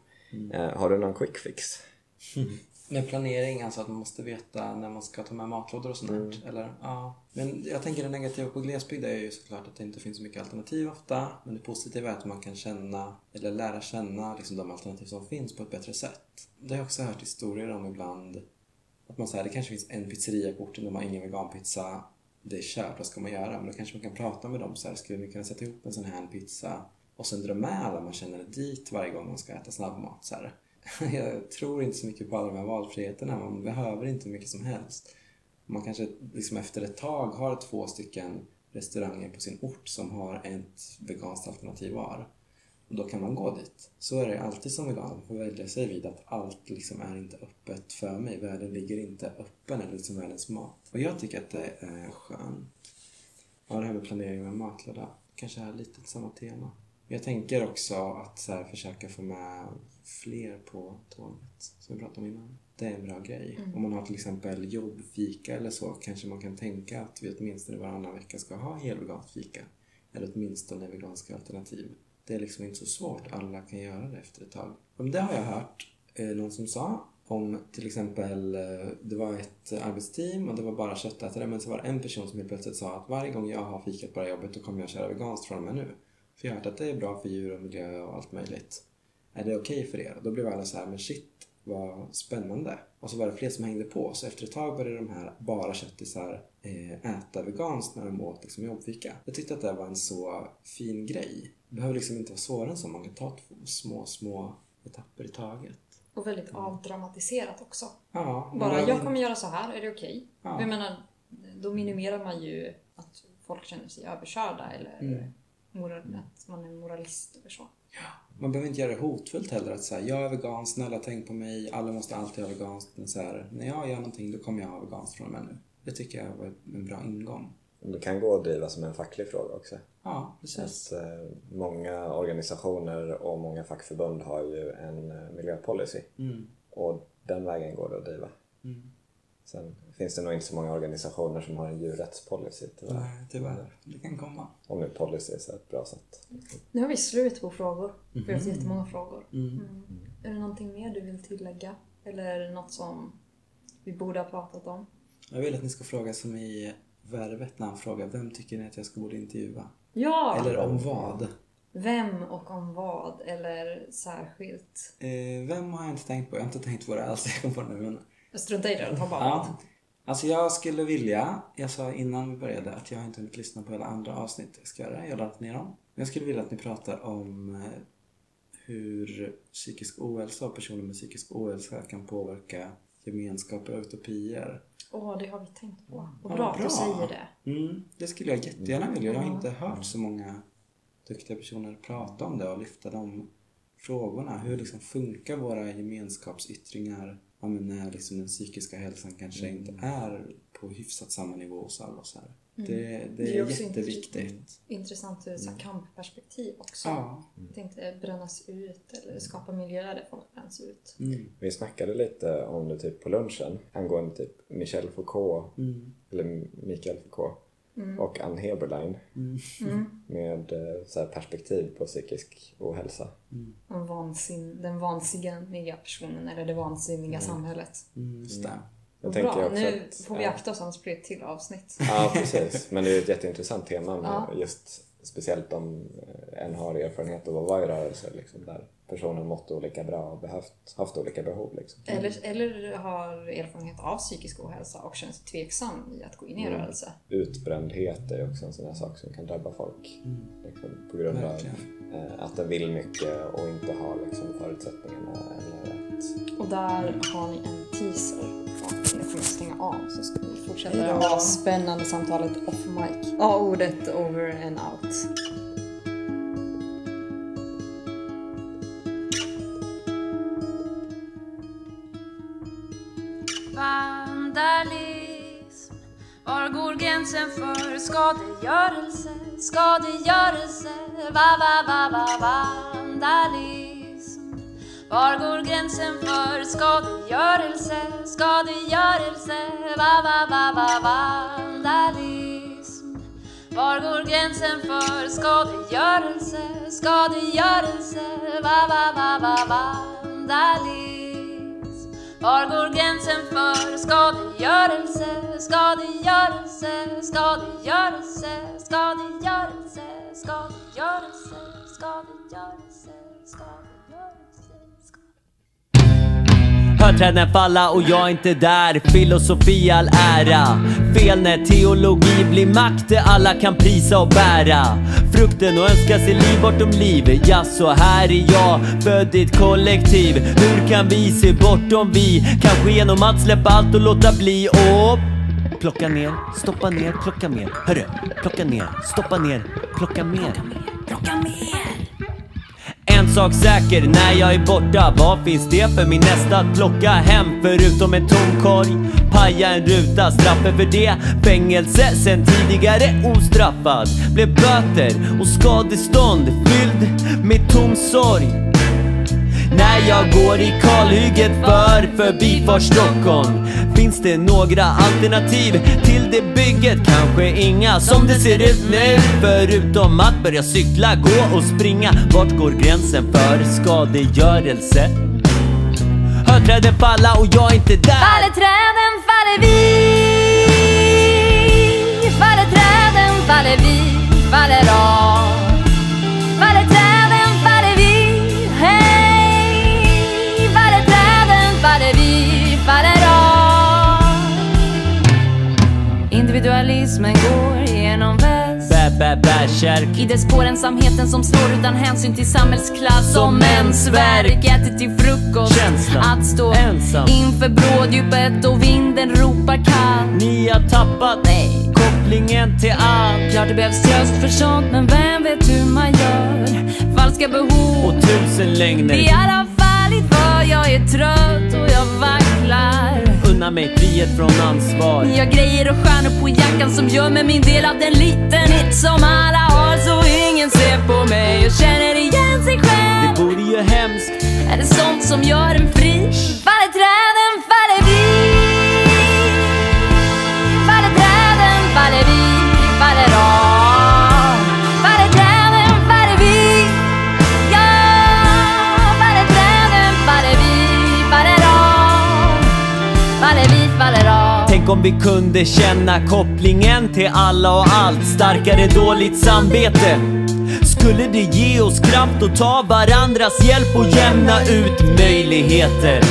Eh, har du någon quick fix? Med planering, alltså att man måste veta när man ska ta med matlådor och sånt Mm. eller? Ja. Men jag tänker det negativa på glesbygd är ju såklart att det inte finns så mycket alternativ ofta. Men det positiva är att man kan känna, eller lära känna liksom de alternativ som finns på ett bättre sätt. Det har jag också hört historier om ibland. Att man säger det kanske finns en pizzeria på orten, de har ingen veganpizza. Det är kört, vad ska man göra? Men då kanske man kan prata med dem så här, skulle ni kunna sätta ihop en sån här pizza? Och sen dra med alla man känner dit varje gång man ska äta snabbmat. Så här. Jag tror inte så mycket på alla de här valfriheterna. Man behöver inte mycket som helst. Man kanske liksom efter ett tag har två stycken restauranger på sin ort som har ett veganskt alternativ var. Och då kan man gå dit. Så är det alltid som vegan. Man får välja sig vid att allt liksom är inte öppet för mig. Världen ligger inte öppen eller liksom världens mat. Och jag tycker att det är skönt. Ja, det här med planering med matlåda kanske är lite samma tema. Jag tänker också att så här, försöka få med fler på tåget, som vi pratade om innan. Det är en bra grej. Om man har till exempel jobbfika eller så kanske man kan tänka att vi åtminstone varannan vecka ska ha helveganskt fika. Eller åtminstone veganska alternativ. det är liksom inte så svårt, alla kan göra det efter ett tag. Men det har jag hört eh, någon som sa om till exempel, eh, det var ett arbetsteam och det var bara köttätare men så var det en person som helt plötsligt sa att varje gång jag har fikat på det här jobbet då kommer jag köra veganskt från och med nu. För jag har hört att det är bra för djur och miljö och allt möjligt. Är det okej för er? Då blev alla så här, men shit vad spännande. Och så var det fler som hängde på. Så efter ett tag började de här bara köttisar eh, äta veganskt när de åt liksom jobbfika. Jag tyckte att det var en så fin grej. Det behöver liksom inte vara svårare än så. Man kan ta två små, små etapper i taget. Och väldigt avdramatiserat också. Ja, Bara, men- jag kommer göra så här, är det okej? Ja. Jag menar, då minimerar man ju att folk känner sig överkörda eller Mm. moral, att man är moralist eller så. Man behöver inte göra det hotfullt heller. Att säga jag är vegan, snälla tänk på mig. Alla måste alltid ha veganskt. Men så här, när jag gör någonting då kommer jag ha veganskt från och med nu. Det tycker jag var en bra ingång. Det kan gå att driva som en facklig fråga också. Ja, precis. Att, eh, många organisationer och många fackförbund har ju en eh, miljöpolicy. Mm. Och den vägen går det att driva. Mm. Sen finns det nog inte så många organisationer som har en djurrättspolicy tyvärr. Nej, tyvärr. Det kan komma. Om nu policy är så ett bra sätt. Nu har vi slut på frågor. Vi har haft jättemånga frågor. Mm. Mm. Är det någonting mer du vill tillägga? Eller är det något som vi borde ha pratat om? Jag vill att ni ska fråga som i Värvet när han frågar vem tycker ni att jag ska borde intervjua? Ja! Eller om vad? Vem och om vad? Eller särskilt? Eh, vem har jag inte tänkt på? Jag har inte tänkt på det alls. Jag kom på det nu. Men... Strunta i det, ta bara Ja. vad. Alltså jag skulle vilja, jag sa innan vi började att jag inte hunnit lyssna på alla andra avsnitt jag ska göra. Jag har ner dem. Men jag skulle vilja att ni pratar om eh, hur psykisk ohälsa och personer med psykisk ohälsa kan påverka gemenskaper och utopier. Åh, det har vi tänkt på. Och Ja, bra att bra. du säger det. Mm, det skulle jag jättegärna vilja. Jag har inte hört så många duktiga personer prata om det och lyfta de frågorna. Hur liksom funkar våra gemenskapsyttringar ja, men när liksom den psykiska hälsan kanske inte är på hyfsat samma nivå hos alla. Så här. Det, det Mm. Det är är också jätteviktigt. Intressant ur så här kampperspektiv också. Ja. Jag tänkte brännas ut eller skapa miljöer där folk bränns ut. Mm. Vi snackade lite om det typ på lunchen angående typ Michel Foucault, Mm. eller Mikael Foucault och Ann Heberlein med eh, så här perspektiv på psykisk ohälsa. Den, vansin, den vansinniga personen eller det vansinniga samhället. Mm, just det. Jag bra, också nu att- får vi ja. akta oss annars blir det ett till avsnitt. Ja, precis. Men det är ett jätteintressant tema med Ja. just speciellt om eh, en har erfarenhet av att vara i rörelse liksom, där personen mått olika bra och behövt, haft olika behov. Liksom. Eller, eller har erfarenhet av psykisk ohälsa och känner sig tveksam i att gå in i en rörelse. Utbrändhet är också en sån här sak som kan drabba folk liksom, på grund Verkligen. av eh, att den vill mycket och inte har liksom, förutsättningarna eller att Och där har ni en teaser. Stänga av så ska vi fortsätta det här spännande samtalet off mic. A-ordet over and out. Vandalism Var går gränsen för skadegörelse? Skadegörelse Va, va, va, va, vandalism var går gränsen för skadegörelse? Skadegörelse Va, va, va, va, vandalism Var går gränsen för skadegörelse? Skadegörelse Va, va, va, va, vandalism var går gränsen för skadegörelse, skadegörelse, skadegörelse, skadegörelse, skadegörelse, skadegörelse, skadegörelse, Hör träden falla och jag är inte där. Filosofi all ära. Fel när teologi blir makt det alla kan prisa och bära. Frukten och önska sig liv bortom liv Ja, så här är jag född i ett kollektiv. Hur kan vi se bortom vi? Kanske genom att släppa allt och låta bli? Och Plocka ner, stoppa ner, plocka mer Hörru, plocka ner, stoppa ner, plocka mer Plocka mer! en sak säker, när jag är borta, vad finns det för min nästa att plocka hem förutom en tom korg? Paja en ruta, straffet för det, fängelse sen tidigare ostraffad. Blev böter och skadestånd fylld med tom sorg. Jag går i kalhygget för förbifart Stockholm. Finns det några alternativ till det bygget? Kanske inga som det ser ut nu. Förutom att börja cykla, gå och springa. Vart går gränsen för skadegörelse? Hör träden falla och jag är inte där. Faller träden faller vi. Faller träden faller vi. Faller av. väst Bä, bä, bärsärk i dess spår ensamheten som slår utan hänsyn till samhällsklass Som ens verk, äter till frukost Känslan. Att stå Ensam. inför bråddjupet och vinden ropar kallt Ni har tappat Nej. kopplingen till allt. Klart det behövs tröst för sånt men vem vet hur man gör? Falska behov. Och tusen lögner. I alla fall inte för jag är trött och jag vacklar Unna mig frihet från ansvar. Jag grejer och stjärnor på jackan som gör mig min del av den liten hit som alla har så ingen ser på mig och känner igen sig Det själv vore ju hemskt. Är det sånt som gör en fri? Faller träden faller vi. Faller träden faller vi. Faller av Tänk om vi kunde känna kopplingen till alla och allt Starkare dåligt samvete Skulle det ge oss kraft att ta varandras hjälp och jämna ut möjligheter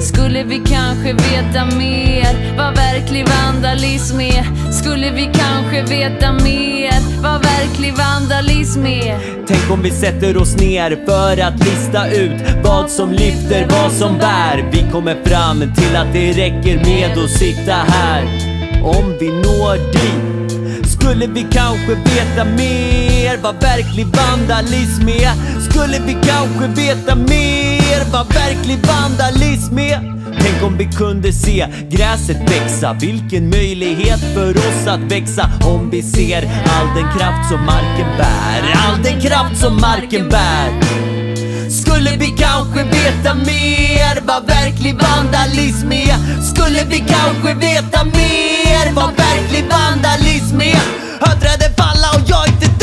Skulle vi kanske veta mer vad verklig vandalism är? Skulle vi kanske veta mer vad verklig vandalism är? Tänk om vi sätter oss ner för att lista ut vad som lyfter, vad som bär. Vi kommer fram till att det räcker med att sitta här. Om vi når dit skulle vi kanske veta mer vad verklig vandalism är. Skulle vi kanske veta mer vad verklig vandalism är? Tänk om vi kunde se gräset växa Vilken möjlighet för oss att växa Om vi ser all den kraft som marken bär All den kraft som marken bär skulle vi kanske veta mer vad verklig vandalism är? Skulle vi kanske veta mer vad verklig vandalism är? Hör träden falla och jag är inte